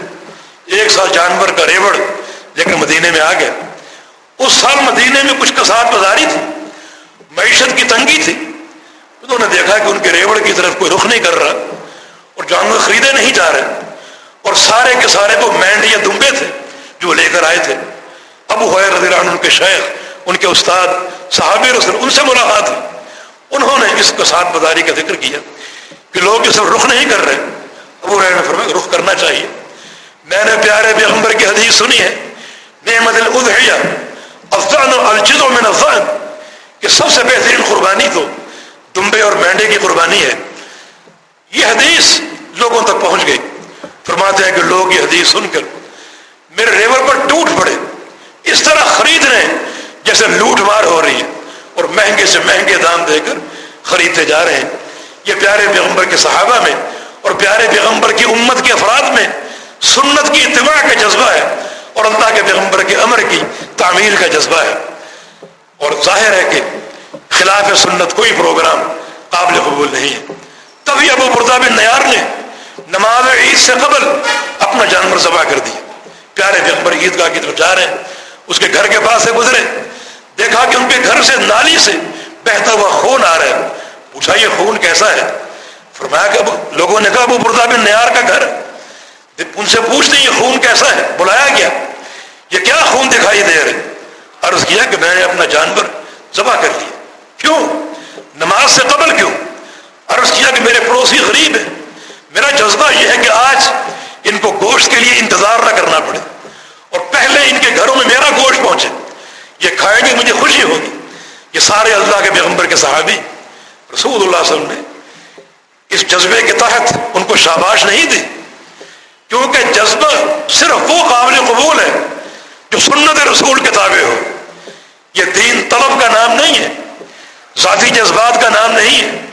ایک سال جانور کا ریوڑ لے کر مدینے میں آ گیا۔ اس سال مدینے میں کچھ کسات بازاری تھی معیشت کی تنگی تھی۔ انہوں نے دیکھا کہ ان کے ریوڑ کی طرف کوئی رخ نہیں کر رہا اور جانور خریدے نہیں جا رہے۔ اور سارے کے سارے وہ مینڈ یا دمبے تھے جو لے کر آئے تھے۔ ابو حیر رضی اللہ عنہ ان کے شیخ، ان کے استاد صحابی رسول، ان سے ملاقات ہوئی۔ انہوں نے اس کو ساتھ بداری کا ذکر کیا کہ لوگ اس رخ نہیں کر رہے۔ ابو حیر نے فرمایا، رخ کرنا چاہیے۔ میں نے پیارے پیغمبر کی حدیث سنی ہے، نعمت الدحیہ افضان الجد من افضان کہ سب سے بہترین قربانی تو دمبے اور مینڈے کی قربانی ہے۔ یہ حدیث لوگوں تک پہنچ گئی۔ فرماتے ہیں کہ لوگ یہ حدیث سن کر میرے ریور پر ٹوٹ پڑے۔ اس طرح خرید رہے ہیں جیسے لوٹ مار ہو رہی ہے اور مہنگے سے مہنگے دام دے کر خریدتے جا رہے ہیں۔ یہ پیارے پیغمبر کے صحابہ میں اور پیارے پیغمبر کی امت کے افراد میں سنت کی اتباع کا جذبہ ہے اور اللہ کے پیغمبر کے امر کی تعمیر کا جذبہ ہے۔ اور ظاہر ہے کہ خلاف سنت کوئی پروگرام قابل قبول نہیں ہے۔ تبھی ابو بردا بن نیار نے نماز عید سے قبل اپنا جانور ذبح کر دیا۔ پیارے پیغمبر عیدگاہ کی طرف جا رہے ہیں، اس کے گھر کے پاس سے گزرے۔ دیکھا کہ ان کے گھر سے نالی سے بہتا ہوا خون آ رہا ہے۔ پوچھا یہ خون کیسا ہے؟ فرمایا کہ لوگوں نے کہا، ابو بردا بن نیار کا گھر۔ ان سے پوچھتے یہ خون کیسا ہے؟ بلایا گیا یہ کیا خون دکھائی دے رہے؟ عرض کیا کہ میں نے اپنا جانور ذبح کر لیا۔ کیوں؟ نماز سے قبل کیوں؟ عرض کیا کہ میرے پڑوسی غریب ہیں۔ میرا جذبہ یہ ہے کہ آج ان کو گوشت کے لیے انتظار نہ کرنا پڑے۔ اور پہلے ان کے گھروں میں میرا گوشت پہنچے۔ یہ کھائیں گے مجھے خوشی ہوگی۔ یہ سارے اللہ کے پیغمبر کے صحابی، رسول اللہ صلی اللہ علیہ وسلم نے اس جذبے کے تحت ان کو شاباش نہیں دی۔ کیونکہ جذبہ صرف وہ قابل قبول ہے جو سنت رسول کے تابع ہو۔ یہ دین طلب کا نام نہیں ہے، ذاتی جذبات کا نام نہیں ہے،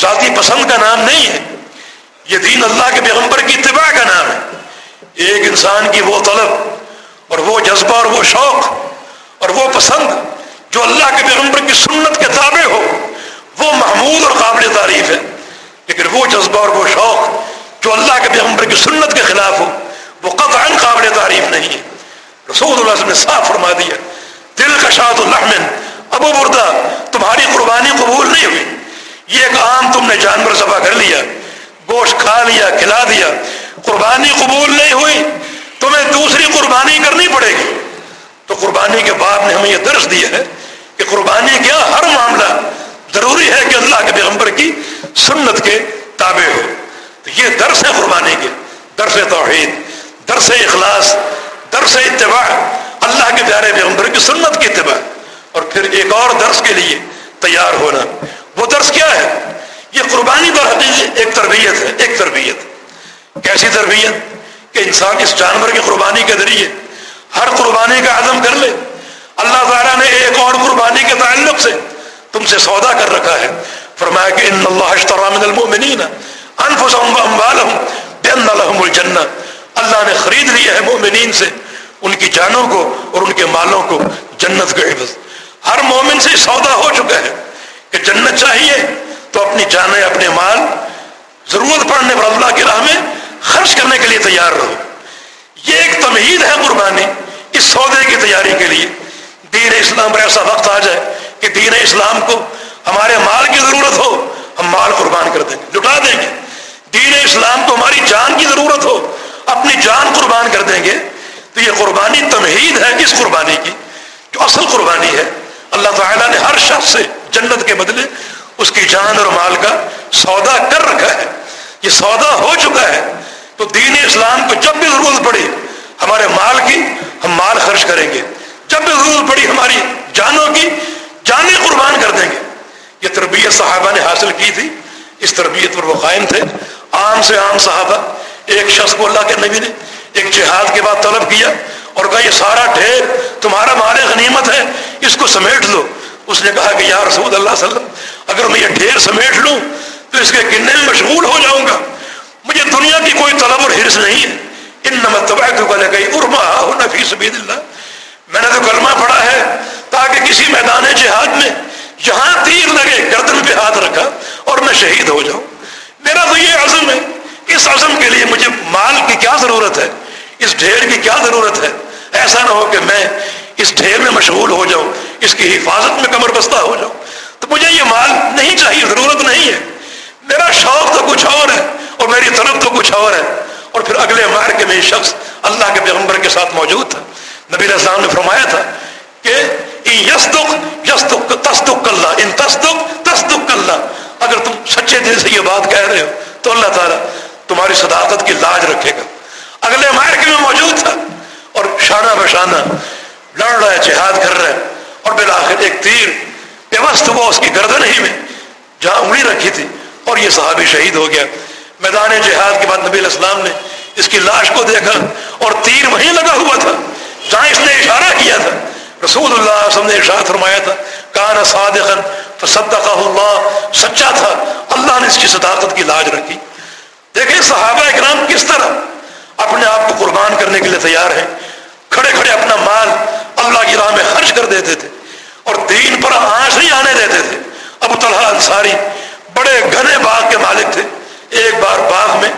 ذاتی پسند کا نام نہیں ہے۔ یہ دین اللہ کے پیغمبر کی اتباع کا نام ہے۔ ایک انسان کی وہ طلب اور وہ جذبہ اور وہ شوق اور وہ پسند جو اللہ کے پیغمبر کی سنت کے تابع ہو، وہ محمود اور قابل تعریف ہے۔ لیکن وہ جذبہ اور وہ شوق جو اللہ کے پیغمبر کی سنت کے خلاف ہو، وہ قطعا قابل تعریف نہیں ہے۔ رسول اللہ صلی اللہ علیہ وسلم نے صاف فرما دیا، دل کا شاد الحمن ابو بردا، تمہاری قربانی قبول نہیں ہوئی۔ یہ ایک عام تم نے جانور ذبح کر لیا، گوشت کھا لیا، کھلا دیا، قربانی قبول نہیں ہوئی، تمہیں دوسری قربانی کرنی پڑے گی۔ تو قربانی کے بعد نے ہمیں یہ درس دیا ہے کہ قربانی کیا ہر معاملہ ضروری ہے کہ اللہ کے پیغمبر کی سنت کے تابع ہو۔ تو یہ درس ہے قربانی کے۔ درس توحید، درس اخلاص، درس اتباع۔ اللہ کے پیارے پیغمبر کی سنت کی اتباع۔ اور پھر ایک اور درس کے لیے تیار ہونا۔ وہ درس کیا ہے؟ یہ قربانی پر حقیقت ایک تربیت ہے، ایک تربیت۔ کیسی تربیت؟ کہ انسان اس جانور کی قربانی کے ذریعے ہر قربانی کا عزم کر لے۔ اللہ تعالیٰ نے ایک اور قربانی کے تعلق سے تم سے سودا کر رکھا ہے۔ فرمایا کہ ان اللہ من المؤمنین انفسهم واموالهم بان لهم الجنہ اللہ نے خرید لیا ہے مومنین سے ان کی جانوں کو اور ان کے مالوں کو جنت کا عوض۔ ہر مومن سے سودا ہو چکا ہے کہ جنت چاہیے تو اپنی جانیں، اپنے مال ضرورت پڑنے پر اللہ کی راہ میں خرچ کرنے کے لیے تیار رہو۔ یہ ایک تمہید ہے قربانی۔ اس سودے کی تیاری کے لیے دین اسلام پر ایسا وقت آ جائے کہ دین اسلام کو ہمارے مال کی ضرورت ہو، ہم مال قربان کر دیں گے، لٹا دیں گے۔ دین اسلام کو ہماری جان کی ضرورت ہو، اپنی جان قربان کر دیں گے۔ تو یہ قربانی تمہید ہے کس قربانی کی؟ جو اصل قربانی ہے۔ اللہ تعالیٰ نے ہر شخص سے جنت کے بدلے اس کی جان اور مال کا سودا کر رکھا ہے۔ یہ سودا ہو چکا ہے۔ تو دین اسلام کو جب بھی ضرورت پڑی، ہمارے مال کی ہم مال خرچ کریں گے۔ جب بھی ضرورت پڑی ہماری جانوں کی جانیں قربان کر دیں گے۔ یہ تربیت صحابہ نے حاصل کی تھی۔ اس تربیت پر وہ قائم تھے۔ عام سے عام صحابہ۔ ایک شخص کو اللہ کے نبی نے ایک جہاد کے بعد طلب کیا اور کہا، یہ سارا ڈھیر، تمہارا مال غنیمت ہے، اس کو سمیٹ لو۔ اس نے کہا کہ، یا رسول اللہ صلی اللہ علیہ وسلم، اگر میں یہ ڈھیر سمیٹ لوں تو اس کے گننے میں مشغول ہو جاؤں گا۔ مجھے دنیا کی کوئی طلب اور حرص نہیں ہے۔ ان ارما سبید اللہ میں نے تو کلمہ پڑھا ہے تاکہ کسی میدان جہاد میں جہاں تیر لگے، گردن پہ ہاتھ رکھا اور میں شہید ہو جاؤں۔ میرا تو یہ عزم ہے، اس عزم کے لیے مجھے مال کی کیا ضرورت ہے؟ اس ڈھیر کی کیا ضرورت ہے؟ ایسا نہ ہو کہ میں اس ڈھیر میں مشغول ہو جاؤں، اس کی حفاظت میں کمر بستہ ہو جاؤں۔ تو مجھے یہ مال نہیں چاہیے، ضرورت نہیں ہے۔ میرا شوق تو کچھ اور ہے اور میری طرف تو کچھ اور ہے۔ اور پھر اگلے مارکے میں یہ شخص اللہ کے پیغمبر کے ساتھ موجود تھا۔ نبی السلام نے فرمایا تھا کہ تصدق اللہ، ان تصدق تصدق اللہ۔ اگر تم سچے دل سے یہ بات کہہ رہے ہو تو اللہ تعالیٰ تمہاری صداقت کی لاج رکھے گا۔ اگلے مارکے میں موجود تھا اور شانہ بشانہ لڑ رہا ہے، جہاد کر رہا ہے۔ اور بالآخر ایک تیر پیوست ہوا، اس کی گردن ہی میں جہاں انگلی رکھی تھی اور یہ صحابی شہید ہو گیا۔ میدان جہاد کے بعد نبی الاسلام نے اس کی لاش کو دیکھا اور تیر وہیں لگا ہوا تھا۔ جہاں اس نے اشارہ کیا تھا۔ رسول اللہ علیہ وسلم نے ارشاد فرمایا تھا۔ کان صادقا فصدقہ اللہ۔ سچا تھا۔ اللہ نے اس کی صداقت کی لاج رکھی۔ دیکھیں صحابہ اکرام کس طرح اپنے آپ کو قربان کرنے کے لیے تیار ہیں۔ کھڑے کھڑے اپنا مال اللہ کی راہ میں خرچ کر دیتے تھے اور دین پر آنچ نہیں آنے دیتے تھے۔ ابو طلحہ انصاری بڑے گھنے باغ کے مالک تھے۔ ایک بار باغ میں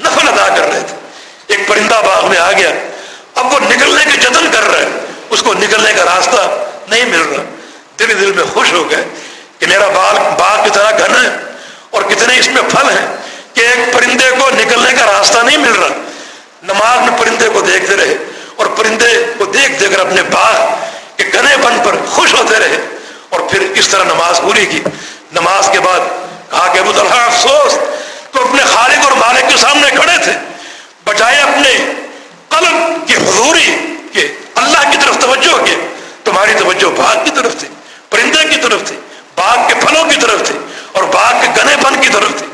نفل ادا کر رہے تھے۔ ایک پرندہ باغ میں آ گیا۔ اب وہ نکلنے کے جتن کر رہے اس کو نکلنے کا راستہ نہیں مل رہا۔ دل دل میں خوش ہو گئے کہ میرا بال باغ کتنا گھنا ہے اور کتنے اس میں پھل ہیں کہ ایک پرندے کو نکلنے کا راستہ نہیں مل رہا۔ نماز میں پرندے کو دیکھتے رہے اور پرندے کو دیکھ دیکھ کر اپنے باغ کے گنے پن پر خوش ہوتے رہے اور پھر اس طرح نماز پوری کی۔ نماز کے بعد کہا کہ ابو طلحہ، افسوس! تو اپنے خالق اور مالک کے سامنے کھڑے تھے۔ بجائے اپنے قلب کی حضوری کے اللہ کی طرف توجہ کے، تمہاری توجہ باغ کی طرف تھی، پرندے کی طرف تھی، باغ کے پھلوں کی طرف تھی اور باغ کے گنے پن کی طرف تھی۔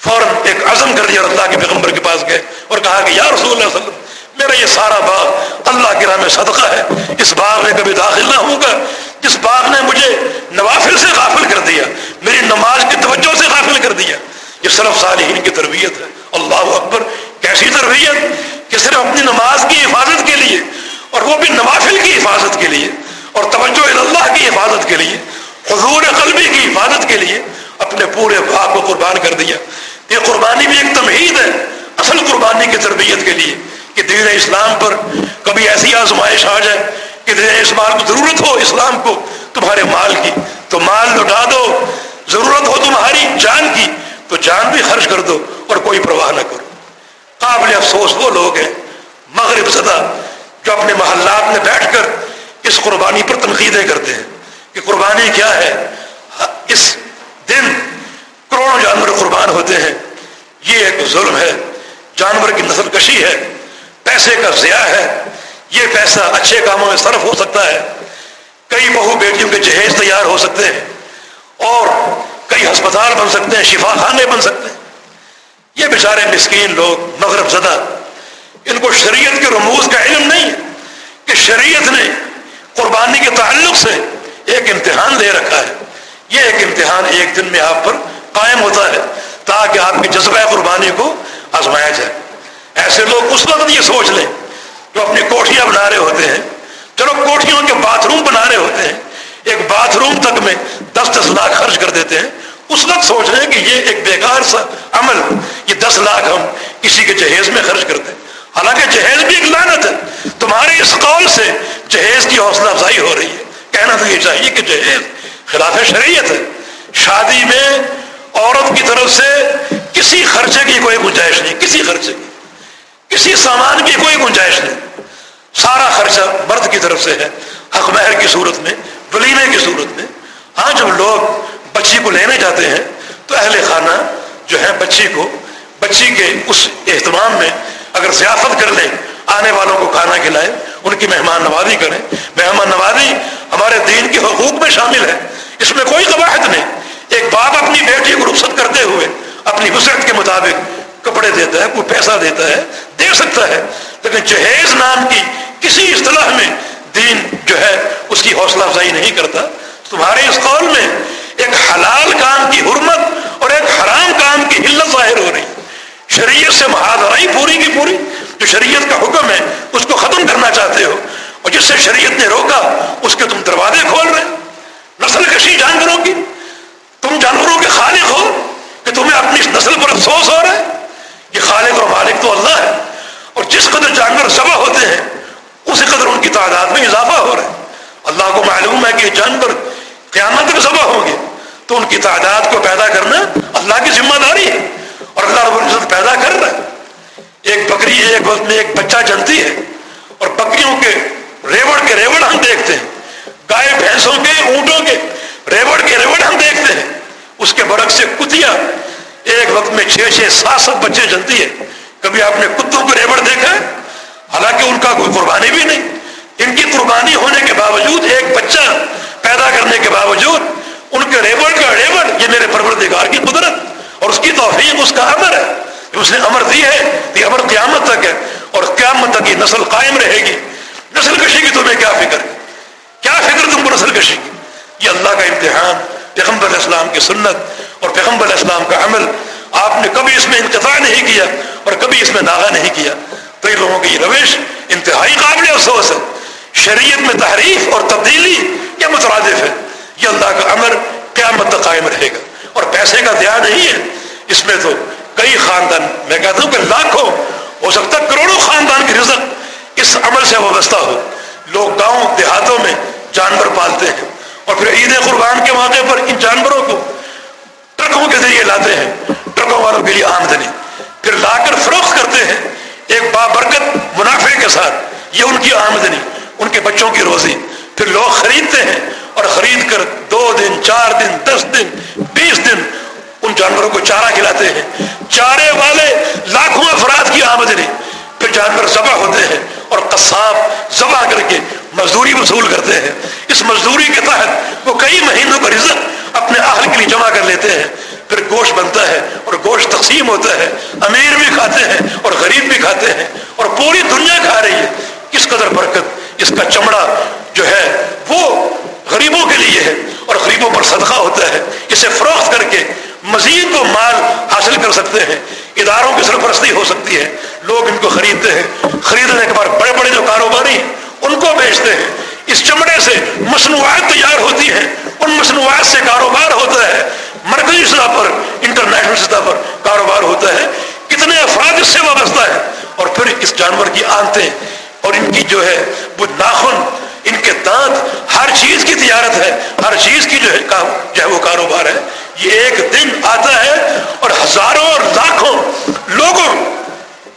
فوراً ایک عزم کر دیا اور اللہ کے پیغمبر کے پاس گئے اور کہا کہ یا رسول اللہ صلی اللہ علیہ وسلم، میرا یہ سارا باغ اللہ کی راہ میں صدقہ ہے، اس باغ میں کبھی داخل نہ ہوں گا جس باغ نے مجھے نوافل سے غافل کر دیا، میری نماز کی توجہ سے غافل کر دیا۔ یہ صرف صالحین کی تربیت ہے۔ اللہ اکبر، کیسی تربیت؟ کہ صرف اپنی نماز کی حفاظت کے لیے اور وہ بھی نوافل کی حفاظت کے لیے اور توجہ اللہ کی حفاظت کے لیے، حضور قلبی کی حفاظت کے لیے اپنے پورے باغ کو قربان کر دیا۔ یہ قربانی بھی ایک تمہید ہے، اصل قربانی کی تربیت کے لیے کہ دین اسلام پر کبھی ایسی آزمائش آ جائے کہ دین اسلام کو ضرورت ہو اسلام کو تمہارے مال کی۔ تو مال لوٹا دو، ضرورت ہو تمہاری جان کی۔ تو جان بھی خرچ کر دو اور کوئی پرواہ نہ کرو۔ قابل افسوس وہ لوگ ہیں، مغرب زدہ، جو اپنے محلات میں بیٹھ کر اس قربانی پر تنقیدیں کرتے ہیں کہ قربانی کیا ہے۔ اس دن کروڑوں جانور قربان ہوتے ہیں۔ یہ ایک ظلم ہے، جانور کی نسل کشی ہے، پیسے کا ضیاع ہے۔ یہ پیسہ اچھے کاموں میں صرف ہو سکتا ہے۔ کئی بہو بیٹیوں کے جہیز تیار ہو سکتے ہیں اور کئی ہسپتال بن سکتے ہیں شفا خانے بن سکتے ہیں۔ یہ بیچارے مسکین لوگ، مغرب زدہ، ان کو شریعت کے رموز کا علم نہیں ہے کہ شریعت نے قربانی کے تعلق سے ایک امتحان دے رکھا ہے۔ یہ ایک امتحان ایک دن میں آپ پر قائم ہوتا ہے تاکہ آپ کی جذبہ قربانی کو آزمایا جائے۔ ایسے لوگ اس وقت یہ سوچ لیں جو اپنی کوٹیاں بنا رہے ہوتے ہیں۔ چلو کوٹھیوں کے باتھ روم بنا رہے ہوتے ہیں۔ ایک باتھ روم تک میں دس دس لاکھ خرچ کر دیتے ہیں۔ اس وقت سوچ رہے ہیں کہ یہ ایک بیکار سا عمل یہ دس لاکھ ہم کسی کے جہیز میں خرچ کرتے ہیں۔ حالانکہ جہیز بھی ایک لانت ہے۔ تمہارے اس قول سے جہیز کی حوصلہ افزائی ہو رہی ہے۔ کہنا تو یہ چاہیے کہ جہیز خلاف شریعت ہے۔ شادی میں عورت کی طرف سے کسی خرچے کی کوئی گنجائش نہیں، کسی خرچے کی، کسی سامان کی کوئی گنجائش نہیں۔ سارا خرچہ مرد کی طرف سے ہے۔ حق مہر کی صورت میں ولیمے کی صورت میں۔ ہاں جب لوگ بچی کو لینے جاتے ہیں، تو اہل خانہ جو ہے بچی کو، بچی کے اس اہتمام میں اگر ضیافت کر لیں، آنے والوں کو کھانا کھلائیں، ان کی مہمان نوازی کریں۔ مہمان نوازی ہمارے دین کے حقوق میں شامل ہے۔ اس میں کوئی قواعد نہیں۔ ایک باپ اپنی بیٹی کو رخصت کرتے ہوئے اپنی وسعت کے مطابق کپڑے دیتا ہے، کوئی پیسہ دیتا ہے، دے سکتا ہے، لیکن جہیز نام کی کسی اصطلاح میں دین جو ہے اس کی حوصلہ افزائی نہیں کرتا، تمہارے اس قول میں ایک حلال کام کی حرمت اور ایک حرام کام کی حلت ظاہر ہو رہی شریعت سے محاذرائی پوری کی پوری، جو شریعت کا حکم ہے، اس کو ختم کرنا چاہتے ہو۔ اور جس سے شریعت نے روکا، اس کے تم دروازے کھول رہے۔ نسل کشی جانوروں کی، تم جانوروں کے خالق ہو کہ تمہیں اپنی اس نسل پر افسوس ہو رہا ہے؟ یہ خالق اور مالک تو اللہ ہے۔ اور جس قدر جانور ذبح ہوتے ہیں اسی قدر ان کی تعداد میں اضافہ ہو رہا ہے۔ اللہ کو معلوم ہے کہ جانور قیامت میں ذبح ہوں گے۔ تو ان کی تعداد کو پیدا کرنا اللہ کی ذمہ داری ہے۔ اور اللہ رب العزت پیدا کر رہا ہے۔ ایک ایک وقت میں ایک بچہ جنتی ہے۔ اور بکریوں کے ریوڑ کے ریوڑ ہم دیکھتے ہیں۔ گائے، بھینسوں کے اونٹوں کے ریوڑ کے ریوڑ ہم دیکھتے ہیں۔ اس کے برق سے کتیا ایک وقت میں چھ چھ، سات سات بچے جلتی ہے کبھی آپ نے کتوں کو ریوڑ دیکھا ہے؟ حالانکہ ان کا کوئی قربانی بھی نہیں۔ ان کی قربانی ہونے کے باوجود، ایک بچہ پیدا کرنے کے باوجود، ان کے ریوڑ کا ریوڑ یہ میرے پروردگار کی قدرت اور اس کی توفیق، اس کا امر ہے۔ اس نے امر دی ہے، یہ امر قیامت تک ہے اور قیامت تک یہ نسل قائم رہے گی۔ نسل کشی کی تمہیں کیا فکر؟ ہے کیا فکر تم کو نسل کشی کی؟ یہ اللہ کا امتحان، پیغمبر اسلام کی سنت اور پیغمبر اسلام کا عمل۔ آپ نے کبھی اس میں انتفاع نہیں کیا اور کبھی اس میں ناغا نہیں کیا۔ کئی لوگوں کی یہ روش انتہائی قابل افسوس ہے۔ شریعت میں تحریف اور تبدیلی یہ مترادف ہے؟ یہ اللہ کا امر قیامت تک قائم رہے گا۔ اور پیسے کا دھیان نہیں ہے۔ اس میں تو کئی خاندان، میں کہتا ہوں کہ لاکھوں، ہو سکتا کروڑوں خاندان کی رزق اس عمل سے وابستہ ہو۔ لوگ گاؤں، دیہاتوں میں جانور پالتے ہیں اور پھر عید قربان کے موقع پر ان جانوروں کو ٹرکوں کے ذریعے لاتے ہیں۔ ٹرکوں والوں کے لیے آمدنی۔ پھر لا کر فروخت کرتے ہیں۔ ایک بابرکت منافع کے ساتھ، یہ ان کی آمدنی، ان کے بچوں کی روزی۔ پھر لوگ خریدتے ہیں اور خرید کر دو دن، چار دن، دس دن، بیس دن ان جانوروں کو چارہ کھلاتے ہیں۔ چارے والے لاکھوں افراد کی آمدنی۔ پھر جانور ذبح ہوتے ہیں اور قصاب ذبح کر کے مزدوری وصول کرتے ہیں۔ اس مزدوری کے تحت وہ کئی مہینوں کا رزق اپنے اہل کے لیے جمع کر لیتے ہیں۔ پھر گوشت بنتا ہے اور گوشت تقسیم ہوتا ہے۔ امیر بھی کھاتے ہیں اور غریب بھی کھاتے ہیں اور پوری دنیا کھا رہی ہے کس قدر برکت اس کا چمڑا جو ہے وہ غریبوں کے لیے ہے اور غریبوں پر صدقہ ہوتا ہے۔ اسے فروخت کر کے مزید وہ مال حاصل کر سکتے ہیں۔ اداروں کی سرپرستی ہو سکتی ہے۔ لوگ ان کو خریدتے ہیں۔ خریدنے کے بعد بڑے بڑے جو کاروباری ہیں ان کو بیچتے ہیں۔ اس چمڑے سے مصنوعات تیار ہوتی ہیں۔ ان مصنوعات سے کاروبار ہوتا ہے۔ مرکزی سطح پر، انٹرنیشنل سطح پر کاروبار ہوتا ہے۔ کتنے افراد اس سے وابستہ ہے اور پھر اس جانور کی آنتیں اور ان کی جو ہے وہ ناخن ان کے دانت، ہر چیز کی تجارت ہے۔ ہر چیز کی جو ہے جو ہے وہ کاروبار ہے۔ یہ ایک دن آتا ہے اور ہزاروں اور لاکھوں لوگوں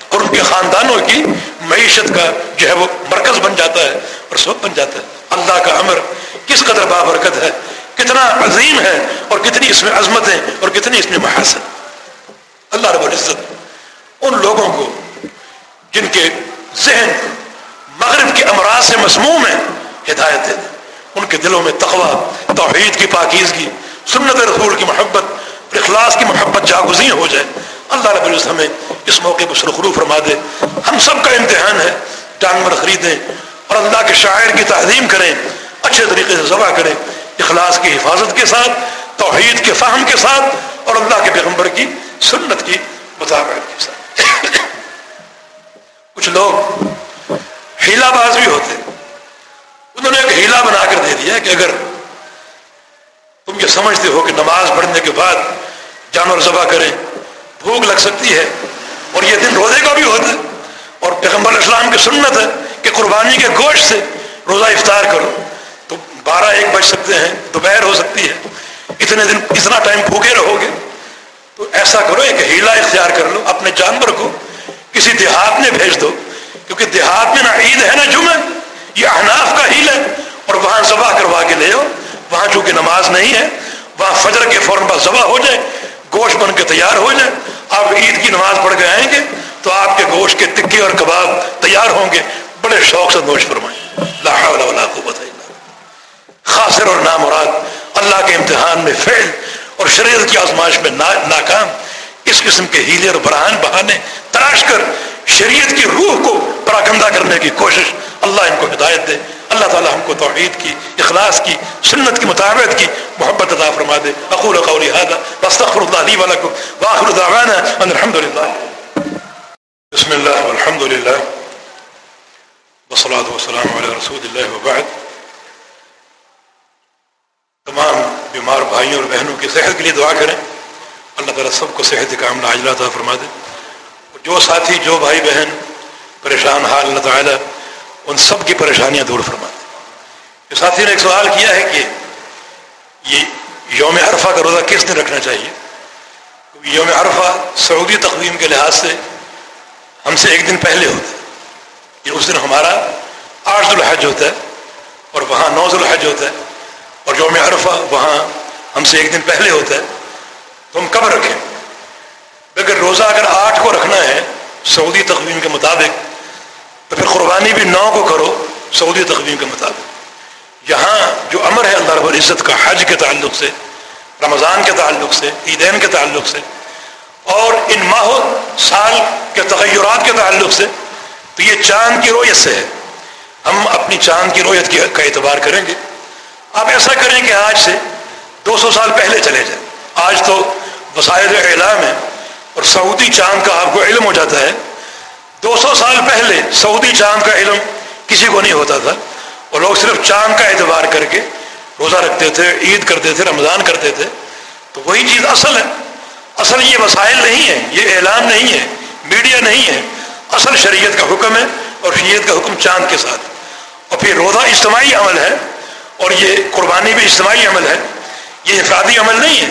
اور ان کے خاندانوں کی معیشت کا جو ہے وہ مرکز بن جاتا ہے اور سب بن جاتا ہے۔ اللہ کا امر کس قدر بابرکت ہے، کتنا عظیم ہے اور کتنی اس میں عظمت ہے اور کتنی اس میں محاسن۔ اللہ رب العزت ان لوگوں کو جن کے ذہن مغرب کے امراض سے مسموم ہیں، ہدایت دے ان کے دلوں میں تقوی، توحید کی پاکیزگی، سنت رسول کی محبت، اخلاص کی محبت جاگزین ہو جائے۔ اللہ رب العزت ہمیں اس موقع پر سرخرو فرما دے۔ ہم سب کا امتحان ہے، جانور خریدیں اور اللہ کے شاعر کی تعظیم کریں، اچھے طریقے سے ذبح کریں، اخلاص کی حفاظت کے ساتھ، توحید کے فہم کے ساتھ اور اللہ کے پیغمبر کی سنت کی مطابقت کے ساتھ۔ کچھ لوگ ہیلا باز بھی ہوتے انہوں نے ایک ہیلا بنا کر دے دیا کہ اگر تم یہ سمجھتے ہو کہ نماز پڑھنے کے بعد جانور ذبح کریں، بھوک لگ سکتی ہے اور یہ دن روزے کا بھی ہوتا ہے۔ اور پیغمبر اسلام کی سنت ہے کہ قربانی کے گوشت سے روزہ افطار کرو۔ تو بارہ ایک بج سکتے ہیں، دوپہر ہو سکتی ہے۔ اتنے دن اتنا ٹائم بھوکے رہو گے۔ تو ایسا کرو، ایک ہیلا اختیار کر لو، اپنے جانور کو کسی دیہات میں بھیج دو۔ کیونکہ دیہات میں نہ عید ہے نہ جمعہ، یہ احناف کا ہیل ہے۔ اور وہاں ذبح کروا کے لے آؤ، وہاں چونکہ نماز نہیں ہے، وہاں فجر کے فوراً بعد ذبح ہو جائے، گوشت بن کے تیار ہو جائے۔ آپ عید کی نماز پڑھ کے آئیں گے تو آپ کے گوشت کے ٹکے اور کباب تیار ہوں گے۔ بڑے شوق سے نوش فرمائیں۔ لا حول ولا قوت الا خاصر اور نامراد، اللہ کے امتحان میں فیل اور شریعت کی آزمائش میں ناکام۔ اس قسم کے ہیلے اور برہان بہانے تراش کر شریعت کی روح کو پراگندہ کرنے کی کوشش اللہ ان کو ہدایت دے، اللہ تعالی ہم کو توحید کی، اخلاص کی، سنت کی مطابقت کی محبت عطا فرما دے۔ اقول قولی هذا واستغفر الله لي ولكم واخر دعوانا ان الحمد لله. بسم الله والحمد لله والصلاه والسلام على رسول الله وبعد. تمام بیمار بھائیوں اور بہنوں کی صحت کے لیے دعا کریں۔ اللہ تعالیٰ سب کو صحت کام عاجلہ عطا فرما دے۔ جو ساتھی، جو بھائی بہن پریشان حال اللہ تعالیٰ ان سب کی پریشانیاں دور فرما دے ساتھی نے ایک سوال کیا ہے کہ یہ یوم عرفہ کا روزہ کس دن رکھنا چاہیے؟ یوم عرفہ سعودی تقویم کے لحاظ سے ہم سے ایک دن پہلے ہوتا ہے۔ یہ اس دن ہمارا آٹھ الحج ہوتا ہے اور وہاں نو الحج ہوتا ہے اور یوم عرفہ وہاں ہم سے ایک دن پہلے ہوتا ہے۔ تو ہم کب رکھیں؟ اگر روزہ اگر آٹھ کو رکھنا ہے سعودی تقویم کے مطابق، تو پھر قربانی بھی نو کو کرو سعودی تقویم کے مطابق۔ یہاں جو امر ہے اللہ رب العزت کا، حج کے تعلق سے، رمضان کے تعلق سے، عیدین کے تعلق سے، اور ان ماہ سال کے تغیرات کے تعلق سے، تو یہ چاند کی رویت سے ہے۔ ہم اپنی چاند کی رویت کا اعتبار کریں گے۔ آپ ایسا کریں کہ آج سے دو سو سال پہلے چلے جائیں۔ آج تو وسائل اعلام ہے اور سعودی چاند کا آپ کو علم ہو جاتا ہے۔ دو سو سال پہلے سعودی چاند کا علم کسی کو نہیں ہوتا تھا۔ اور لوگ صرف چاند کا اعتبار کر کے روزہ رکھتے تھے، عید کرتے تھے، رمضان کرتے تھے۔ تو وہی چیز اصل ہے۔ اصل یہ وسائل نہیں ہے یہ اعلان نہیں ہے میڈیا نہیں ہے اصل شریعت کا حکم ہے اور شریعت کا حکم چاند کے ساتھ۔ اور پھر روزہ اجتماعی عمل ہے اور یہ قربانی بھی اجتماعی عمل ہے۔ یہ افرادی عمل نہیں ہے۔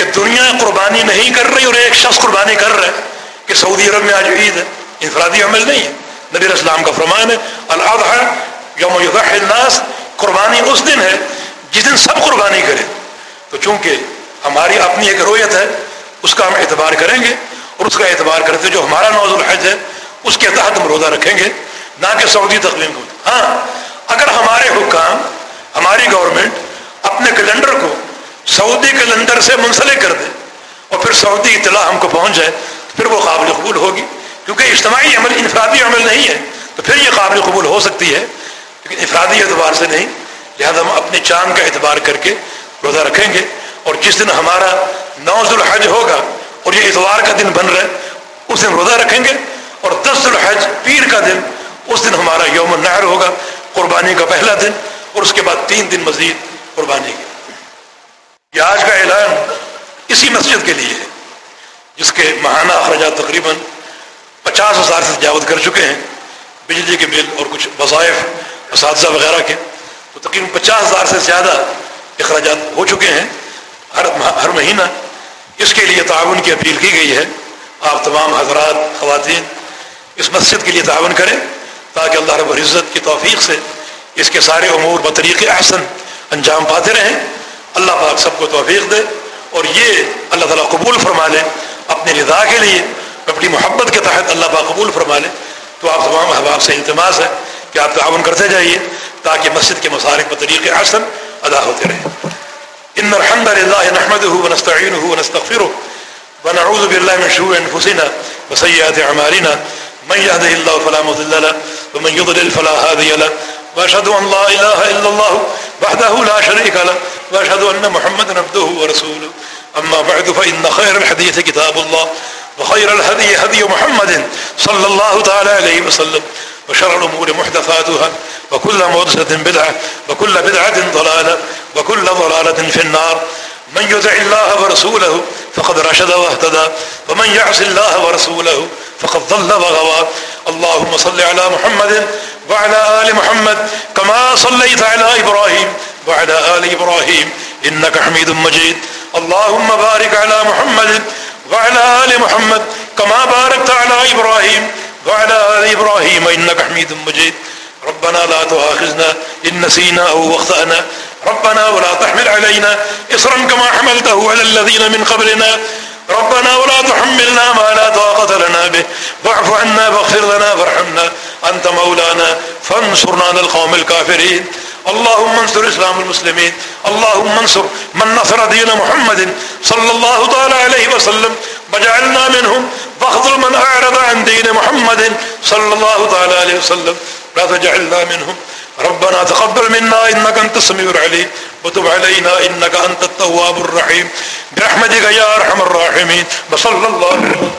کہ دنیا قربانی نہیں کر رہی اور ایک شخص قربانی کر رہا ہے کہ سعودی عرب میں آج عید ہے، انفرادی عمل نہیں ہے۔ نبی اسلام کا فرمان ہے الضحیٰ یوم الناس، قربانی اس دن ہے جس دن سب قربانی کرے۔ تو چونکہ ہماری اپنی ایک رویت ہے، اس کا ہم اعتبار کریں گے اور اس کا اعتبار کرتے جو ہمارا نوز الحج ہے، اس کے تحت ہم روزہ رکھیں گے، نہ کہ سعودی تقویم کو۔ ہاں اگر ہمارے حکام، ہماری گورنمنٹ اپنے کیلنڈر کو سعودی کیلنڈر سے منسلک کر دے اور پھر سعودی اطلاع ہم کو پہنچ جائے تو پھر وہ قابل قبول ہوگی۔ کیونکہ اجتماعی عمل انفرادی عمل نہیں ہے، تو پھر یہ قابل قبول ہو سکتی ہے، لیکن انفرادی اعتبار سے نہیں۔ لہذا ہم اپنے چاند کا اعتبار کر کے روزہ رکھیں گے۔ اور جس دن ہمارا نوز الحج ہوگا اور یہ اتوار کا دن بن رہا ہے، اس دن روزہ رکھیں گے۔ اور دس الحج پیر کا دن، اس دن ہمارا یوم النحر ہوگا، قربانی کا پہلا دن، اور اس کے بعد تین دن مزید قربانی کے۔ یہ آج کا اعلان اسی مسجد کے لیے ہے، جس کے ماہانہ اخراجات تقریباً پچاس ہزار سے تجاوت کر چکے ہیں، بجلی کے بل اور کچھ وظائف، اساتذہ وغیرہ کے۔ تو تقریباً پچاس ہزار سے زیادہ اخراجات ہو چکے ہیں۔ ہر ہر مہینہ اس کے لیے تعاون کی اپیل کی گئی ہے۔ آپ تمام حضرات، خواتین اس مسجد کے لیے تعاون کریں تاکہ اللہ رب العزت کی توفیق سے اس کے سارے امور بطریق احسن انجام پاتے رہیں۔ اللہ پاک سب کو توفیق دے اور یہ اللہ تعالیٰ قبول فرما لے اپنے رضا کے لیے اپنی محبت کے تحت اللہ پاک قبول فرما لے تو آپ تمام احباب سے التماس ہے کہ آپ تعاون کرتے جائیے تاکہ مسجد کے مسارک بطریق احسن ادا ہوتے رہیں إن الحمد لله نحمده ونستعينه ونستغفره ونعوذ بالله من شرور أنفسنا وسيئات أعمالنا من يهده الله فلا مضل له ومن يضلل فلا هادي له وأشهد أن لا إله إلا الله وحده لا شريك له وأشهد أن محمدا عبده ورسوله. أما بعد، فإن خير الحديث كتاب الله، وخير الهدي هدي محمد صلى الله تعالى عليه وسلم، وشر الأمور محدثاتها، وكل محدثة بدعة، وكل بدعة ضلالة، وكل ضلالة في النار. من يدع الله ورسوله فقد رشد واهتدى، ومن يعص الله ورسوله فقد ضل وغوى. اللهم صل على محمد وعلى آل محمد كما صليت على إبراهيم وعلى آل إبراهيم إنك حميد مجيد. اللهم بارك على محمد وعلى آل محمد كما باركت على إبراهيم وعلى آل إبراهيم إنك حميد مجيد. ربنا لا تؤاخذنا إن نسينا أو واخطأنا ربنا ولا تحمل علينا إصرا كما حملته على الذين من قبلنا. ربنا ولا تحملنا ما لا طاقة لنا به. واعف عنا واغفر لنا وارحمنا. أنت مولانا فانصرنا على القوم الكافرين. اللهم انصر اسلام المسلمين. اللهم انصر من نصر دين محمد صلى الله تعالى عليه وسلم. وجعلنا منهم. واخذل من اعرض عن دين محمد صلى الله تعالى عليه وسلم. لا تجعلنا منهم. ربنا تقبل منا انك انت السميع العليم. وتب علينا انك انت التواب الرحيم. برحمتك يا ارحم الراحمين. وصلى الله عليه وسلم